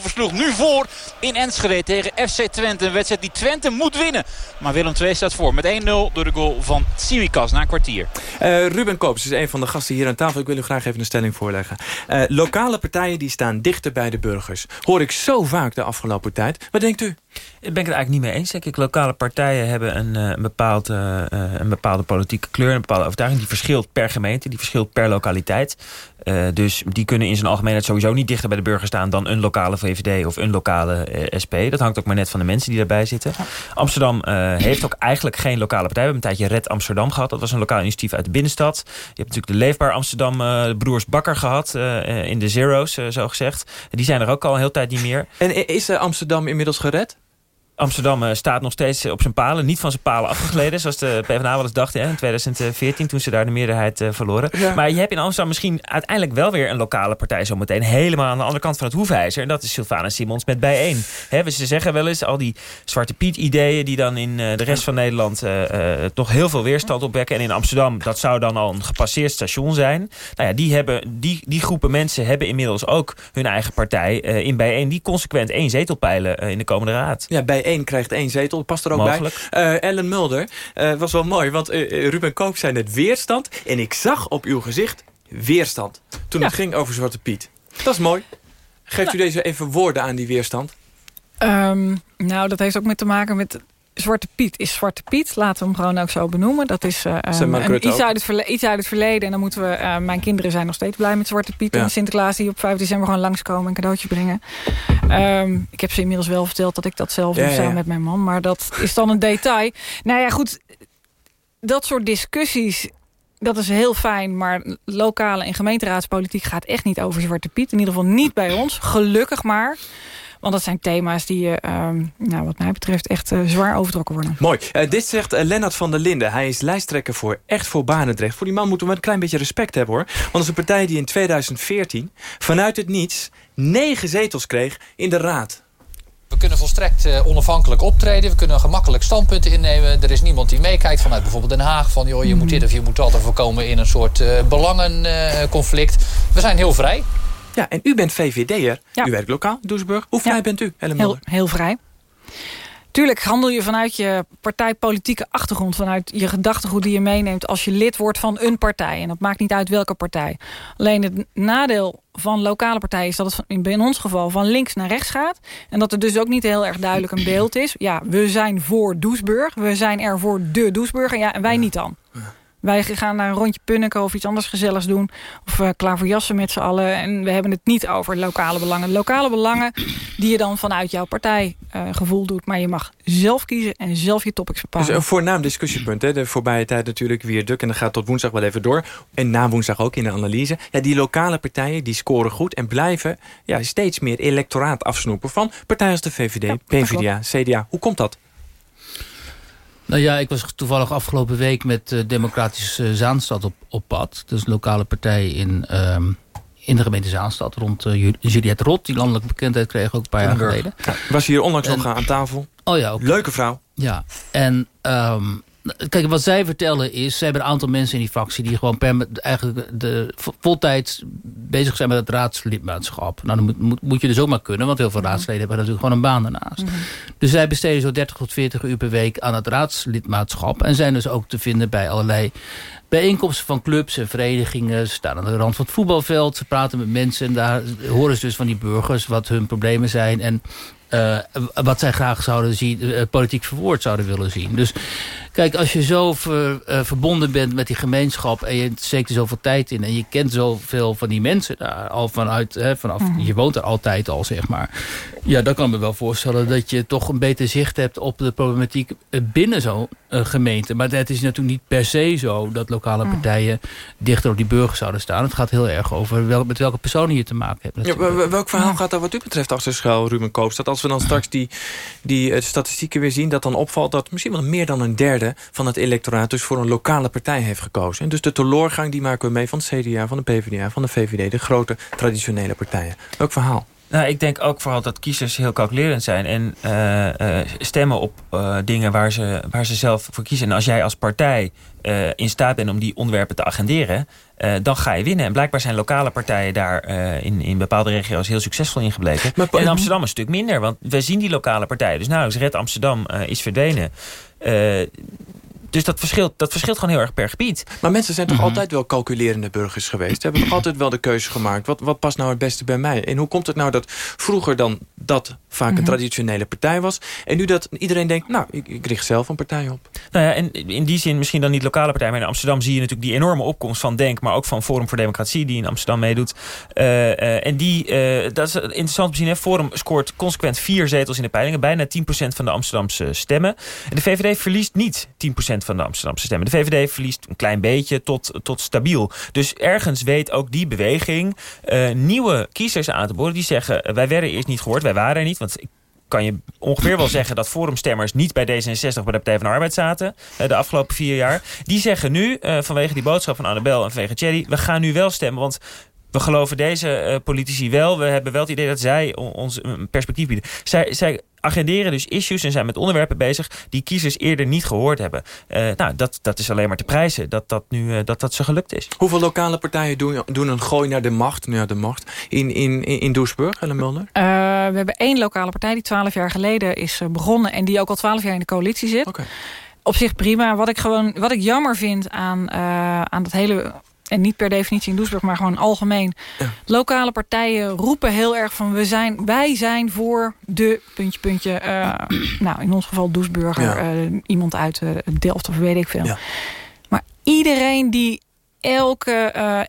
versloeg. Nu voor in Enschede tegen FC Twente. Een wedstrijd die Twente moet winnen. Maar Willem 2 staat voor met 1-0 door de goal van Simikas na een kwartier. Uh, Ruben Koops is een van de gasten hier aan tafel. Ik wil u graag even een stelling voorleggen. Uh, lokale partijen die staan dichter bij de burgers. Hoor ik zo vaak de afgelopen tijd. Wat denkt u? Ik ben het eigenlijk niet mee eens. Ik. Lokale partijen hebben een, een, bepaald, uh, een bepaalde politieke kleur, een bepaalde overtuiging. Die verschilt per gemeente, die verschilt per lokaliteit. Uh, dus die kunnen in zijn algemeenheid sowieso niet dichter bij de burger staan... dan een lokale VVD of een lokale SP. Dat hangt ook maar net van de mensen die daarbij zitten. Amsterdam heeft ook eigenlijk geen lokale partij. We hebben een tijdje Red Amsterdam gehad. Dat was een lokaal initiatief uit de binnenstad. Je hebt natuurlijk de Leefbaar Amsterdam de broers Bakker gehad... in de Zero's, zo gezegd. Die zijn er ook al een hele tijd niet meer. En is Amsterdam inmiddels gered? Amsterdam uh, staat nog steeds op zijn palen. Niet van zijn palen afgegleden. Zoals de PvdA wel eens dacht hè, in 2014. Toen ze daar de meerderheid uh, verloren. Ja. Maar je hebt in Amsterdam misschien uiteindelijk wel weer een lokale partij zometeen. Helemaal aan de andere kant van het hoefijzer. En dat is Sylvana Simons met bijeen. Hè, ze zeggen wel eens al die Zwarte Piet ideeën. Die dan in uh, de rest van Nederland toch heel veel weerstand opwekken. En in Amsterdam dat zou dan al een gepasseerd station zijn. Nou ja, die, hebben, die, die groepen mensen hebben inmiddels ook hun eigen partij in bijeen. Die consequent één zetel peilen in de komende raad. Ja, bij één krijgt één zetel. Past er ook Mogelijk. bij. Uh, Ellen Mulder uh, was wel mooi. Want uh, Ruben Koop zei net weerstand. En ik zag op uw gezicht weerstand. Toen ja. het ging over Zwarte Piet. Dat is mooi. Geeft nou. u deze even woorden aan die weerstand? Um, nou, dat heeft ook met te maken met Zwarte Piet is Zwarte Piet. Laten we hem gewoon ook zo benoemen. Dat is uh, um, een, iets, uit het iets uit het verleden. En dan moeten we... Uh, mijn kinderen zijn nog steeds blij met Zwarte Piet. Ja. En Sinterklaas die op 5 december gewoon langskomen en cadeautje brengen. Um, ik heb ze inmiddels wel verteld dat ik dat zelf doe ja, samen met mijn man. Maar dat is dan een detail. Nou ja, goed. Dat soort discussies... Dat is heel fijn, maar lokale en gemeenteraadspolitiek gaat echt niet over Zwarte Piet. In ieder geval niet bij ons, gelukkig maar. Want dat zijn thema's die, uh, nou, wat mij betreft, echt uh, zwaar overtrokken worden. Mooi. Uh, dit zegt Lennart van der Linden. Hij is lijsttrekker voor Echt voor Banendrecht. Voor die man moeten we een klein beetje respect hebben, hoor. Want dat is een partij die in 2014 vanuit het niets negen zetels kreeg in de raad. We kunnen volstrekt uh, onafhankelijk optreden. We kunnen gemakkelijk standpunten innemen. Er is niemand die meekijkt vanuit bijvoorbeeld Den Haag. Van joh, je moet dit of je moet dat. Of we komen in een soort uh, belangenconflict. we zijn heel vrij. Ja, en u bent VVD'er. Ja. U werkt lokaal, Doesburg. Hoe vrij ja. bent u, Helen heel, heel vrij. Tuurlijk handel je vanuit je partijpolitieke achtergrond... vanuit je gedachtegoed die je meeneemt als je lid wordt van een partij. En dat maakt niet uit welke partij. Alleen het nadeel van lokale partijen is dat het in ons geval van links naar rechts gaat. En dat er dus ook niet heel erg duidelijk een beeld is. Ja, we zijn voor Doesburg. We zijn er voor de Doesburger. Ja, en wij niet dan. Wij gaan naar een rondje punniken of iets anders gezelligs doen. Of uh, klaar voor jassen met z'n allen. En we hebben het niet over lokale belangen. Lokale belangen die je dan vanuit jouw partij uh, gevoel doet. Maar je mag zelf kiezen en zelf je topics bepalen. Dus een voornaam discussiepunt. Hè? De voorbije tijd natuurlijk weer duk. En dat gaat tot woensdag wel even door. En na woensdag ook in de analyse. Ja, die lokale partijen die scoren goed. En blijven ja, steeds meer electoraat afsnoepen. Van partijen als de VVD, ja, PvdA, CDA. Hoe komt dat? Nou ja, ik was toevallig afgelopen week met uh, Democratische uh, Zaanstad op, op pad. Dus een lokale partij in, um, in de gemeente Zaanstad rond uh, Juliette Rot. Die landelijke bekendheid kreeg ook een paar jaar geleden. Ja, was hier onlangs en, nog aan tafel. Oh ja. Ook, Leuke vrouw. Ja, en um, kijk, wat zij vertellen is... ze hebben een aantal mensen in die fractie... die gewoon per, eigenlijk de voltijd bezig zijn met het raadslidmaatschap. Nou, dan moet, moet, moet je dus ook maar kunnen... want heel veel raadsleden hebben natuurlijk gewoon een baan daarnaast. Mhm. Dus zij besteden zo 30 tot 40 uur per week aan het raadslidmaatschap... en zijn dus ook te vinden bij allerlei bijeenkomsten van clubs en verenigingen. Ze staan aan de rand van het voetbalveld. Ze praten met mensen en daar horen ze dus van die burgers... wat hun problemen zijn en uh, wat zij graag zouden zien, uh, politiek verwoord zouden willen zien. Dus kijk, als je zo ver, uh, verbonden bent met die gemeenschap... en je steekt er zoveel tijd in... en je kent zoveel van die mensen daar al vanuit... Hè, vanaf, mm. je woont er altijd al, zeg maar. Ja, dan kan ik me wel voorstellen dat je toch een beter zicht hebt... op de problematiek binnen zo'n gemeente. Maar het is natuurlijk niet per se zo... dat lokale partijen mm. dichter op die burgers zouden staan. Het gaat heel erg over wel, met welke personen je te maken hebt. Ja, welk verhaal gaat daar wat u betreft achter schuil, Ruben? Dat als we dan straks die, die uh, statistieken weer zien... dat dan opvalt dat misschien wel meer dan een derde van het electoraat... dus voor een lokale partij heeft gekozen. En dus de teloorgang die maken we mee van het CDA, van de PvdA, van de VVD... de grote traditionele partijen. Welk verhaal? Nou, ik denk ook vooral dat kiezers heel calculerend zijn... en uh, uh, stemmen op uh, dingen waar ze, waar ze zelf voor kiezen. En als jij als partij in staat bent om die onderwerpen te agenderen... dan ga je winnen. En blijkbaar zijn lokale partijen daar in, in bepaalde regio's... heel succesvol in gebleken. Maar, en Amsterdam een stuk minder. Want we zien die lokale partijen. Dus nou, Red Amsterdam is verdwenen uh, dus dat verschilt, dat verschilt gewoon heel erg per gebied. Maar mensen zijn toch mm -hmm. altijd wel calculerende burgers geweest? Ze hebben toch altijd wel de keuze gemaakt. Wat, wat past nou het beste bij mij? En hoe komt het nou dat vroeger dan dat vaak een mm -hmm. traditionele partij was... en nu dat iedereen denkt, nou, ik, ik richt zelf een partij op. Nou ja, en in die zin misschien dan niet lokale partij... maar in Amsterdam zie je natuurlijk die enorme opkomst van Denk... maar ook van Forum voor Democratie die in Amsterdam meedoet. Uh, uh, en die, uh, dat is interessant om te zien. Hè? Forum scoort consequent vier zetels in de peilingen. Bijna 10% van de Amsterdamse stemmen. En de VVD verliest niet 10% van de Amsterdamse stemmen. De VVD verliest een klein beetje tot, tot stabiel. Dus ergens weet ook die beweging uh, nieuwe kiezers aan te boren... die zeggen, wij werden eerst niet gehoord, wij waren er niet... want ik kan je ongeveer wel zeggen dat forumstemmers niet bij D66 bij de Partij van de Arbeid zaten uh, de afgelopen vier jaar. Die zeggen nu, vanwege die boodschap van Annabel en vanwege Thierry, we gaan nu wel stemmen, want we geloven deze uh, politici wel. We hebben wel het idee dat zij ons een perspectief bieden. Zij, zij agenderen dus issues en zijn met onderwerpen bezig... die kiezers eerder niet gehoord hebben. Uh, nou, dat, dat is alleen maar te prijzen dat dat nu uh, dat, dat ze gelukt is. Hoeveel lokale partijen doen, doen een gooi naar de macht, naar de macht in, in, in Doesburg, Helen Mulder? Uh, we hebben één lokale partij die twaalf jaar geleden is begonnen... en die ook al twaalf jaar in de coalitie zit. Okay. Op zich prima. Wat ik, gewoon, wat ik jammer vind aan, aan dat hele en niet per definitie in Doesburg, maar gewoon algemeen. Ja. Lokale partijen roepen heel erg van... We zijn, wij zijn voor de puntje, puntje... Uh, nou, in ons geval Doesburger, ja. uh, iemand uit uh, Delft of weet ik veel. Ja. Maar iedereen die elke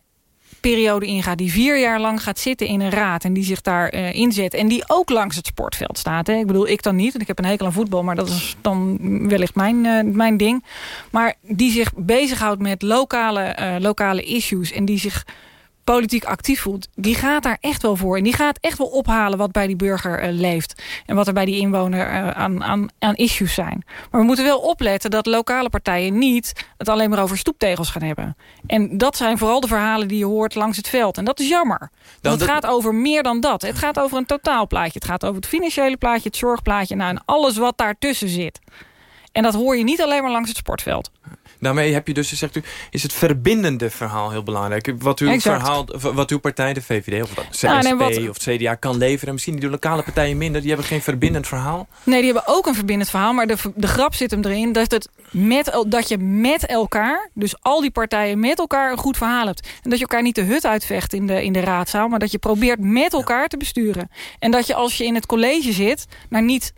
periode ingaat... die vier jaar lang gaat zitten in een raad... en die zich daar uh, inzet... en die ook langs het sportveld staat. Hè. Ik bedoel, ik dan niet, want ik heb een hekel aan voetbal... maar dat is dan wellicht mijn, uh, mijn ding. Maar die zich bezighoudt met lokale, uh, lokale issues... en die zich politiek actief voelt, die gaat daar echt wel voor. En die gaat echt wel ophalen wat bij die burger uh, leeft. En wat er bij die inwoner uh, aan, aan, aan issues zijn. Maar we moeten wel opletten dat lokale partijen niet... het alleen maar over stoeptegels gaan hebben. En dat zijn vooral de verhalen die je hoort langs het veld. En dat is jammer. Want het gaat over meer dan dat. Het gaat over een totaalplaatje. Het gaat over het financiële plaatje, het zorgplaatje... Nou, en alles wat daartussen zit. En dat hoor je niet alleen maar langs het sportveld. Daarmee heb je dus, zegt u, is het verbindende verhaal heel belangrijk. Wat uw, verhaal, wat uw partij, de VVD of CSP nou, nee, wat... of het CDA kan leveren. Misschien die lokale partijen minder, die hebben geen verbindend verhaal. Nee, die hebben ook een verbindend verhaal. Maar de, de grap zit hem erin dat, het met, dat je met elkaar, dus al die partijen met elkaar een goed verhaal hebt. En dat je elkaar niet de hut uitvecht in de, in de raadzaal. Maar dat je probeert met elkaar te besturen. En dat je als je in het college zit, maar niet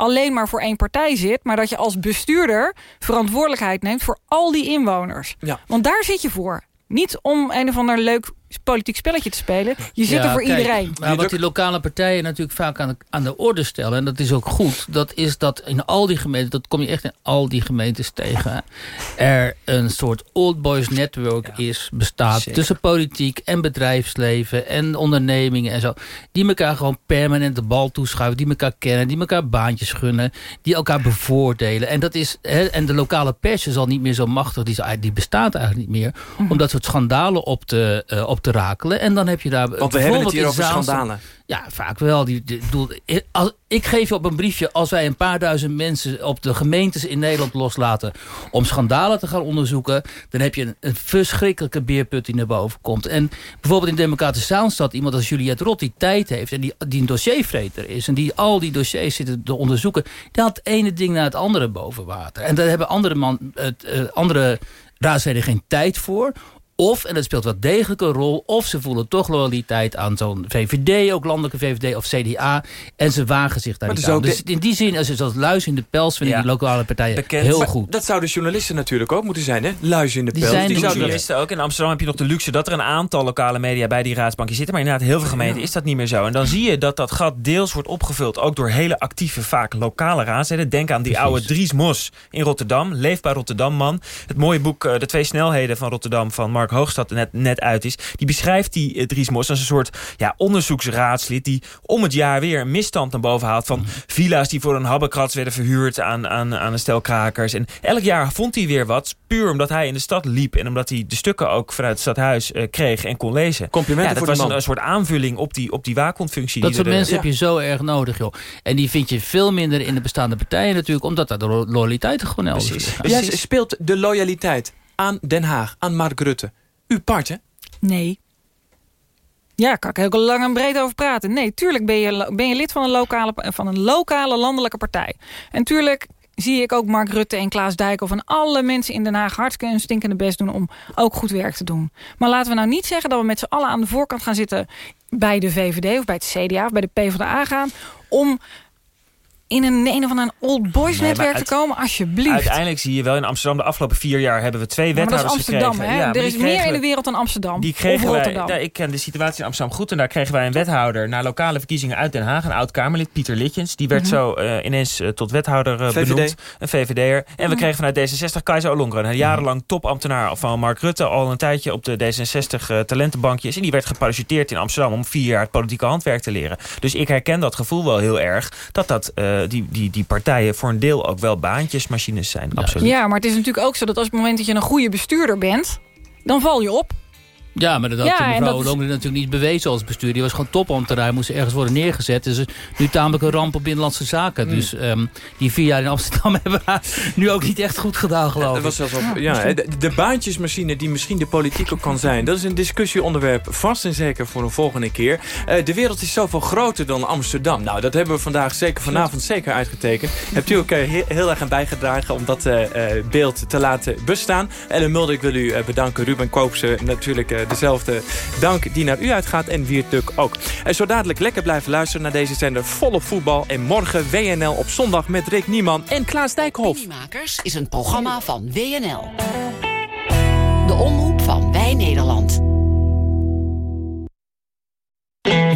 alleen maar voor één partij zit... maar dat je als bestuurder verantwoordelijkheid neemt voor al die inwoners. Ja. Want daar zit je voor. Niet om een of ander leuk politiek spelletje te spelen. Je zit ja, er voor kijk, iedereen. Maar wat die lokale partijen natuurlijk vaak aan de, aan de orde stellen... en dat is ook goed, dat is dat in al die gemeenten... dat kom je echt in al die gemeentes tegen... er een soort old boys network ja, is, bestaat... Zeker. tussen politiek en bedrijfsleven en ondernemingen en zo... die elkaar gewoon permanent de bal toeschuiven... die elkaar kennen, die elkaar baantjes gunnen... die elkaar bevoordelen. En, dat is, hè, en de lokale pers is al niet meer zo machtig... die, die bestaat eigenlijk niet meer... om dat soort schandalen op te, uh, op op te rakelen. En dan heb je daar Want we hebben het hier over schandalen. Ja, vaak wel. Die, die, als, ik geef je op een briefje... als wij een paar duizend mensen op de gemeentes in Nederland loslaten... om schandalen te gaan onderzoeken... dan heb je een, een verschrikkelijke beerput die naar boven komt. En bijvoorbeeld in Democratische Zaanstad... iemand als Juliette Rot die tijd heeft... en die, die een dossiervreter is... en die al die dossiers zitten te onderzoeken... die had het ene ding na het andere boven water. En daar hebben andere, man, het, uh, andere raadsleden geen tijd voor of, en dat speelt wel degelijk een rol... of ze voelen toch loyaliteit aan zo'n VVD, ook landelijke VVD of CDA... en ze wagen zich daar niet aan. Dus in die zin is het als luis in de pels... vinden ja. die lokale partijen Bekend. heel maar goed. Dat zouden journalisten natuurlijk ook moeten zijn, hè? Luis in de die pels. Zijn die zouden journalisten ook. In Amsterdam heb je nog de luxe dat er een aantal lokale media... bij die raadsbankje zitten. Maar inderdaad, heel veel gemeenten ja. is dat niet meer zo. En dan zie je dat dat gat deels wordt opgevuld... ook door hele actieve, vaak lokale raadsleden. Denk aan die Precies. oude Dries Mos in Rotterdam. Leefbaar Rotterdam-man. Het mooie boek uh, De Twee Snelheden van Rotterdam... van Mark Hoogstad net, net uit is. Die beschrijft die uh, Dries Mos als een soort ja, onderzoeksraadslid... die om het jaar weer een misstand naar boven haalt... van villa's die voor een habbekrats werden verhuurd aan, aan, aan een stel krakers. En elk jaar vond hij weer wat, puur omdat hij in de stad liep... en omdat hij de stukken ook vanuit het stadhuis uh, kreeg en kon lezen. Complimenten ja, dat voor was een, een, soort aanvulling op die, op die waakhondfunctie. Dat die soort er, mensen ja. heb je zo erg nodig, joh. En die vind je veel minder in de bestaande partijen natuurlijk... omdat daar de lo loyaliteit gewoon elders Precies. Jij speelt de loyaliteit aan Den Haag, aan Mark Rutte. U part? Nee. Ja, kan ik heel lang en breed over praten. Nee, tuurlijk ben je, ben je lid van een, lokale, van een lokale landelijke partij. En tuurlijk zie ik ook Mark Rutte en Klaas Dijkhoff... en alle mensen in Den Haag hartstikke hun stinkende best doen... om ook goed werk te doen. Maar laten we nou niet zeggen dat we met z'n allen aan de voorkant gaan zitten... bij de VVD of bij het CDA of bij de PvdA gaan... om in een, een of ander old boys Nee, netwerk te komen, alsjeblieft. Uiteindelijk zie je wel in Amsterdam de afgelopen vier jaar hebben we twee maar dat is wethouders Amsterdam, gekregen. hè? Ja, er is meer in de we- wereld dan Amsterdam. Die of kregen wij, Rotterdam. ja, ik ken de situatie in Amsterdam goed. En daar kregen wij een wethouder naar lokale verkiezingen uit Den Haag. Een oud-Kamerlid, Pieter Litjens. Die werd Mhm. zo eh, ineens eh, tot wethouder eh, VVD. benoemd. Een VVD'er. En we Mhm. kregen vanuit D66 Keizer Olongren. Een jarenlang topambtenaar van Mark Rutte. Al een tijdje op de D66 eh, talentenbankjes. En die werd geparachuteerd in Amsterdam om vier jaar het politieke handwerk te leren. Dus ik herken dat gevoel wel heel erg. Dat, dat eh, die, die, die partijen voor een deel ook wel baantjesmachines zijn. Absoluut. Ja, maar het is natuurlijk ook zo dat als op het moment dat je een goede bestuurder bent... dan val je op. Ja, maar dat had Ja, de en mevrouw dat natuurlijk niet bewezen als bestuur. Die was gewoon topambtenaar, moest ergens worden neergezet. Dus nu tamelijk een ramp op Binnenlandse Zaken. Mm. Dus ehm, die vier jaar in Amsterdam hebben haar nu ook niet echt goed gedaan, geloof Dat ik. was zelfs op, ja, de, de baantjesmachine die misschien de politiek ook kan zijn. Dat is een discussieonderwerp vast en zeker voor een volgende keer. Eh, de wereld is zoveel groter dan Amsterdam. Nou, dat hebben we vandaag zeker vanavond zeker uitgetekend. Hebt u ook eh, he- heel erg aan bijgedragen om dat eh, beeld te laten bestaan. Ellen Mulder, ik wil u bedanken. Ruben Koopse natuurlijk dezelfde dank die naar u uitgaat. En Wiert Duk ook. En zo dadelijk lekker blijven luisteren naar deze zender volop voetbal. En morgen WNL op zondag met Rick Nieman en Klaas Dijkhoff. Makers is een programma van WNL. De omroep van Wij Nederland.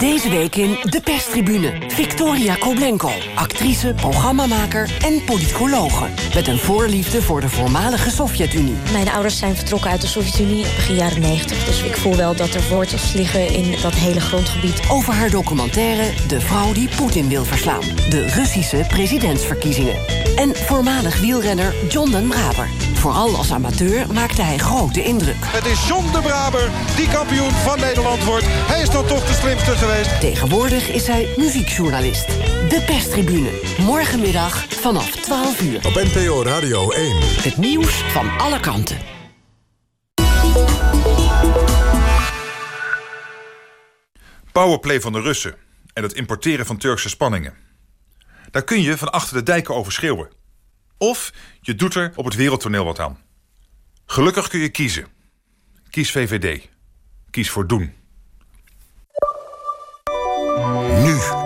Deze week in De Perstribune. Victoria Koblenko, actrice, programmamaker en politicologe. Met een voorliefde voor de voormalige Sovjet-Unie. Mijn ouders zijn vertrokken uit de Sovjet-Unie begin jaren 90. Dus ik voel wel dat er wortels liggen in dat hele grondgebied. Over haar documentaire De vrouw die Poetin wil verslaan. De Russische presidentsverkiezingen. En voormalig wielrenner John den Braber. Vooral als amateur maakte hij grote indruk. Het is John de Braber die kampioen van Nederland wordt. Hij is dan toch de slimste geweest. Tegenwoordig is hij muziekjournalist. De Perstribune. Morgenmiddag vanaf 12 uur. Op NPO Radio 1. Het nieuws van alle kanten. Powerplay van de Russen en het importeren van Turkse spanningen. Daar kun je van achter de dijken over schreeuwen. Of je doet er op het wereldtoneel wat aan. Gelukkig kun je kiezen. Kies VVD. Kies voor doen.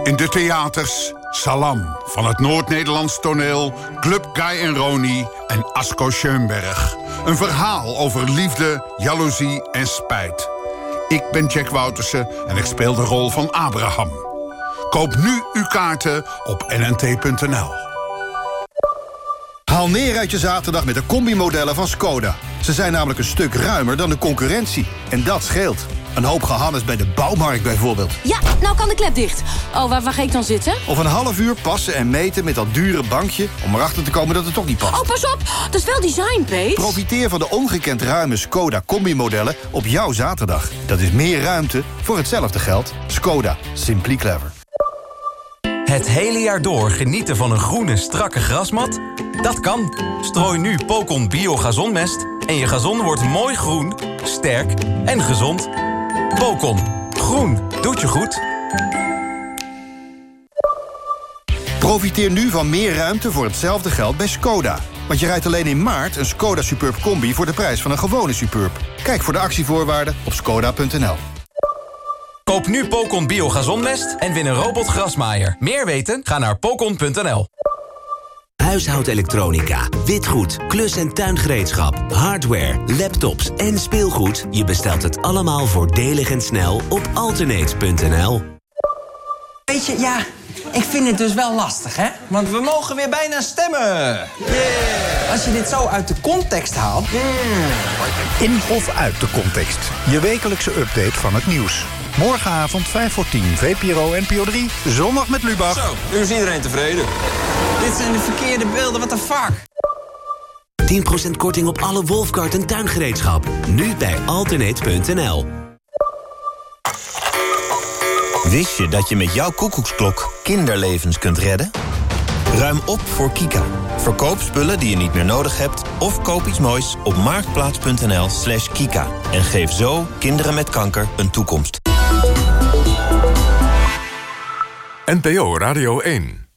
In de theaters Salam van het Noord-Nederlands toneel... Club Guy en Roni en Asko Schoenberg. Een verhaal over liefde, jaloezie en spijt. Ik ben Jack Woutersen en ik speel de rol van Abraham. Koop nu uw kaarten op nnt.nl. Haal neer uit je zaterdag met de combimodellen van Skoda. Ze zijn namelijk een stuk ruimer dan de concurrentie. En dat scheelt. Een hoop gehannes bij de bouwmarkt bijvoorbeeld. Ja, nou kan de klep dicht. Oh, waar, waar ga ik dan zitten? Of een half uur passen en meten met dat dure bankje... om erachter te komen dat het toch niet past. Oh, pas op! Dat is wel design, Peet. Profiteer van de ongekend ruime Skoda Combi-modellen op jouw zaterdag. Dat is meer ruimte voor hetzelfde geld. Skoda. Simply clever. Het hele jaar door genieten van een groene, strakke grasmat? Dat kan. Strooi nu Pocon Bio Gazonmest en je gazon wordt mooi groen, sterk en gezond. Pocon. Groen. Doet je goed. Profiteer nu van meer ruimte voor hetzelfde geld bij Skoda. Want je rijdt alleen in maart een Skoda Superb Combi... voor de prijs van een gewone Superb. Kijk voor de actievoorwaarden op skoda.nl. Koop nu Pocon Bio Gazonmest en win een robotgrasmaaier. Meer weten? Ga naar pocon.nl. Huishoudelektronica, witgoed, klus- en tuingereedschap, hardware, laptops en speelgoed. Je bestelt het allemaal voordelig en snel op alternate.nl. Weet je, ja, ik vind het dus wel lastig, hè? Want we mogen weer bijna stemmen. Yeah. Als je dit zo uit de context haalt... In of uit de context. Je wekelijkse update van het nieuws. Morgenavond 5 voor 10, VPRO NPO 3. Zondag met Lubach. Zo, nu is iedereen tevreden. Dit zijn de verkeerde beelden, what the fuck? 10% korting op alle Wolfkart en tuingereedschap. Nu bij alternate.nl. Wist je dat je met jouw koekoeksklok kinderlevens kunt redden? Ruim op voor Kika. Verkoop spullen die je niet meer nodig hebt... of koop iets moois op marktplaats.nl slash kika. En geef zo kinderen met kanker een toekomst. NPO Radio 1